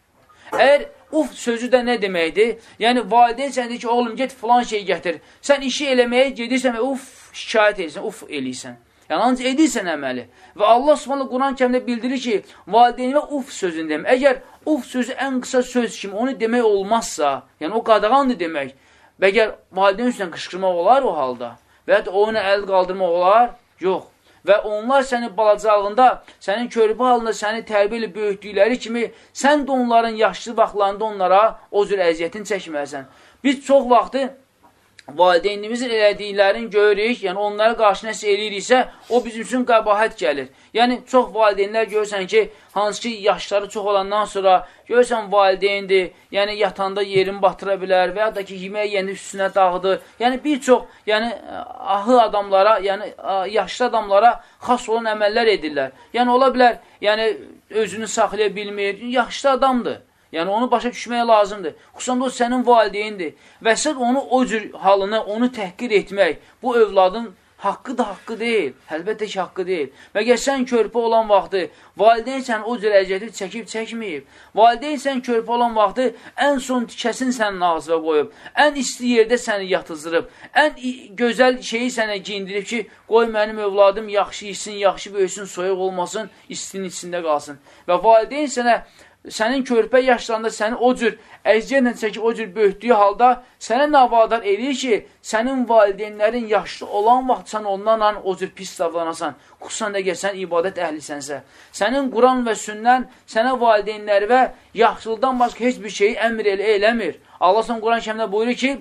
Əgər uf sözü də nə deməkdir? Yəni, valideyn sən deyir ki, oğlum, get filan şey gətir. Sən işi eləməyə gedirsən və uf, şikayət edirsən, uf eləyirsən. Yəni, ancaq edirsən əməli. Və Allah subhanə Quran kəmdə bildirir ki, valideynə uf sözünü demək. Əgər uf sözü ən qısa söz kimi onu demək olmazsa, yəni o qadağandır demək. Və əgər valideyn üstündən qışqırmaq olar o halda və ya ona əl qaldırmaq olar, yox. Və onlar səni balacalığında, sənin körpü halında səni tərbiyə ilə böyütdükləri kimi, sən də onların yaşlı vaxtlarında onlara o cür əziyyətini çəkməlisən. Biz çox vaxtı valideynimizin elədiklərini görürük, yəni onlara qarşı nəsə eləyiriksə, o bizim üçün qəbahət gəlir. Yəni, çox valideynlər görürsən ki, hansı ki, yaşları çox olandan sonra görürsən valideyndir, yəni yatanda yerini batıra bilər və ya da ki, yemək yeni üstünə dağıdır. Yəni, bir çox yəni, ahı adamlara, yəni yaşlı adamlara xas olan əməllər edirlər. Yəni, ola bilər, yəni özünü saxlaya bilmir, yaşlı adamdır. Yəni, onu başa düşmək lazımdır. Xüsusən o sənin valideyndir. Və sən onu o cür halını, onu təhqir etmək, bu övladın haqqı da haqqı deyil. Əlbəttə ki, haqqı deyil. Və gəl sən körpə olan vaxtı, valideyn sən o cür əziyyəti çəkib, çəkməyib. Valideyn sən körpə olan vaxtı ən son tikəsin sənin ağzına qoyub, ən isti yerdə səni yatızdırıb, ən gözəl şeyi sənə giyindirib ki, qoy mənim övladım yaxşı yesin, yaxşı böyüsün, soyuq olmasın, istinin içində qalsın. Və valideyn sənə sənin körpə yaşlarında səni o cür əziyyətlə çəkib, o cür böyütdüyü halda sənə navadar eləyir ki, sənin valideynlərin yaşlı olan vaxt sən onlarla o cür pis davranasan. Xüsusən də gəl, sən ibadət əhlisənsə. Sənin Quran və sünnən sənə valideynləri və yaxşılıqdan başqa heç bir şeyi əmr elə eləmir. Allah sən Quran kəmdə buyurur ki,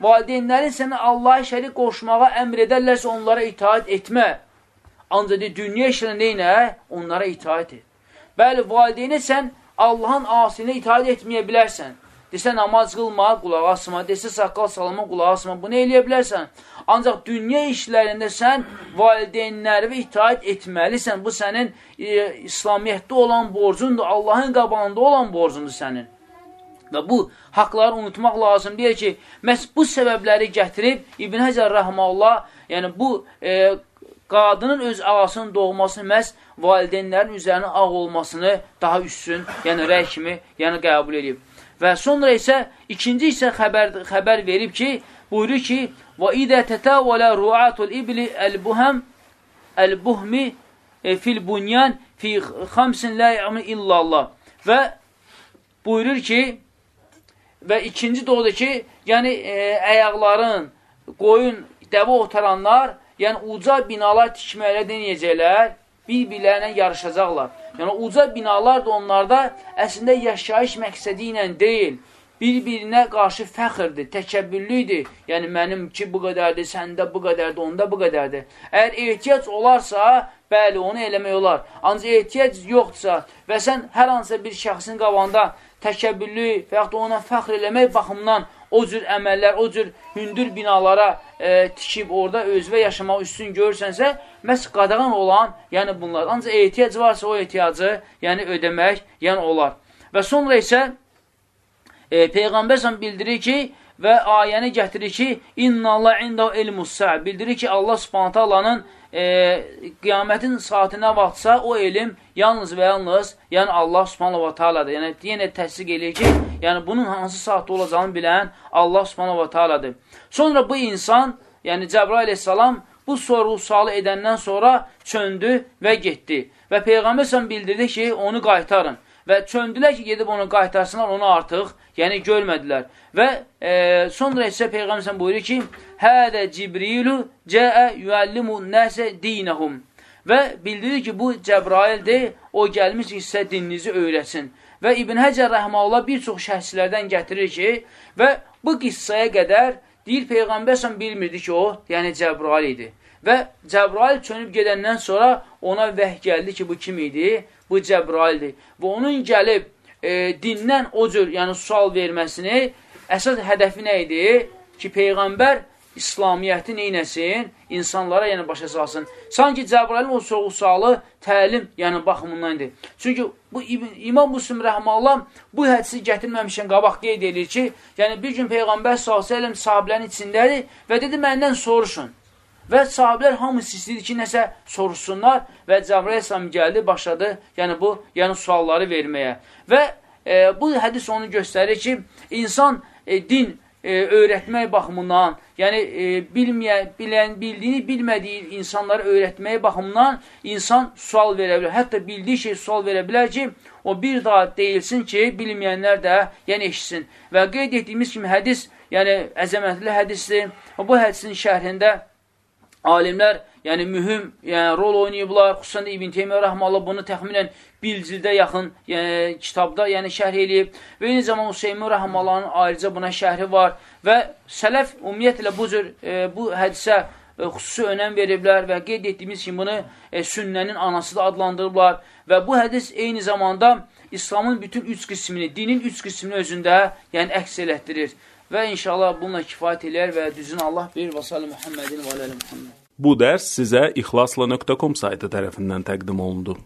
valideynlərin sənə Allaha şərik qoşmağa əmr edərlərsə onlara itaat etmə. Ancaq dünya işlə neynə? Onlara itaat et. Bəli, valideynə sən Allahın asilinə itaat etməyə bilərsən. Desə namaz qılma, qulaq asma, desə saqqal salama, qulaq asma. Bunu eləyə bilərsən. Ancaq dünya işlərində sən valideynlərə itaat etməlisən. Bu sənin e, İslamiyyətdə olan borcundur, Allahın qabağında olan borcundur sənin. Və bu haqları unutmaq lazım deyir ki, məhz bu səbəbləri gətirib İbn Həcər Rəhmallah, yəni bu e, qadının öz ağasının doğması məhz valideynlərin üzərinə ağ olmasını daha üstün, yəni rəy kimi, yəni qəbul edib. Və sonra isə ikinci isə xəbər, xəbər verib ki, buyurur ki, idə tətəvələ ruatul ibli əl-buhəm əl-buhmi e, fil bunyan fi xamsin la ya'mun illallah. Və buyurur ki, və ikinci də odur ki, yəni e, əyaqların, qoyun, dəvə otaranlar, yəni uca binalar tikməklə denəyəcəklər, bir-birlərinə yarışacaqlar. Yəni, uca binalar da onlarda əslində yaşayış məqsədi ilə deyil, bir-birinə qarşı fəxrdir, təkəbbürlüdür. Yəni, mənim ki, bu qədərdir, səndə bu qədərdir, onda bu qədərdir. Əgər ehtiyac olarsa, bəli, onu eləmək olar. Ancaq ehtiyac yoxdursa və sən hər hansısa bir şəxsin qabanda təkəbbürlü və yaxud da ona fəxr eləmək baxımından o cür əməllər, o cür hündür binalara e, tikib orada özvə yaşamaq üstün görürsənsə, məhz qadağan olan, yəni bunlar. Ancaq ehtiyac varsa o ehtiyacı, yəni ödəmək, yəni olar. Və sonra isə e, Peyğəmbər bildirir ki, və ayəni gətirir ki, İnna Allah inda ilmus-sa bildirir ki, Allah Subhanahu Allah'ın e, qiyamətin saatına vaxtsa o elm yalnız və yalnız yəni Allah subhanahu wa ta'aladır. Yəni, yenə təsdiq eləyir ki, yəni bunun hansı saatda olacağını bilən Allah subhanahu wa ta'aladır. Sonra bu insan, yəni Cəbrail aleyhissalam bu soru sualı edəndən sonra çöndü və getdi. Və Peyğəmbər bildirdi ki, onu qaytarın. Və çöndülər ki, gedib onu qaytarsınlar, onu artıq yəni görmədilər. Və e, sonra isə Peyğəmbər buyurur ki, Hədə Cibrilu cəə yüəllimu nəsə dinəhum. Və bildirir ki, bu Cəbraildir, o gəlmiş hissə dininizi öyrətsin. Və İbn Həcər Rəhmallah bir çox şəhslərdən gətirir ki, və bu qissaya qədər deyir, Peyğəmbər bilmirdi ki, o, yəni Cəbrail idi. Və Cəbrail çönüb gedəndən sonra ona vəh gəldi ki, bu kim idi? Bu Cəbraildir. Və onun gəlib e, dindən o cür yəni, sual verməsini əsas hədəfi nə idi? Ki, Peyğəmbər İslamiyyəti neynəsin? İnsanlara yəni başa salsın. Sanki Cəbrailin o soğuk sualı təlim yəni baxımındandır. Çünki bu İmam Müslim rəhməllah bu hədisi gətirməmişən qabaq qeyd edir ki, yəni bir gün Peyğəmbər s.ə.v sahabilərin içindədir və dedi məndən soruşun. Və sahabilər hamısı istəyir ki, nəsə soruşsunlar və Cəbrail İslam gəldi, başladı yəni bu yəni sualları verməyə. Və e, bu hədis onu göstərir ki, insan e, din e, öyrətmək baxımından, yəni e, bilməyə, bilən, bildiyini bilmədiyi insanları öyrətməyə baxımından insan sual verə bilər. Hətta bildiyi şey sual verə bilər ki, o bir daha deyilsin ki, bilməyənlər də yəni eşitsin. Və qeyd etdiyimiz kimi hədis, yəni əzəmətli hədisdir. Bu hədisin şərhində alimlər yəni mühüm yəni, rol oynayıblar. Xüsusən də İbn Teymiyyə Rəhmallah bunu təxminən bir cildə yaxın yəni, kitabda yəni, şərh eləyib. Və eyni zaman Hüseymin Rəhmallahın ayrıca buna şərhi var. Və sələf ümumiyyətlə bu cür e, bu hədisə e, xüsusi önəm veriblər və qeyd etdiyimiz kimi bunu e, sünnənin anası da adlandırıblar. Və bu hədis eyni zamanda İslamın bütün üç qismini, dinin üç qismini özündə yəni, əks elətdirir. Və inşallah bununla kifayət eləyər və düzün Allah bir və salı Muhammedin və aləli Muhammed. Bu dərs sizə ixlasla.com saytı tərəfindən təqdim olundu.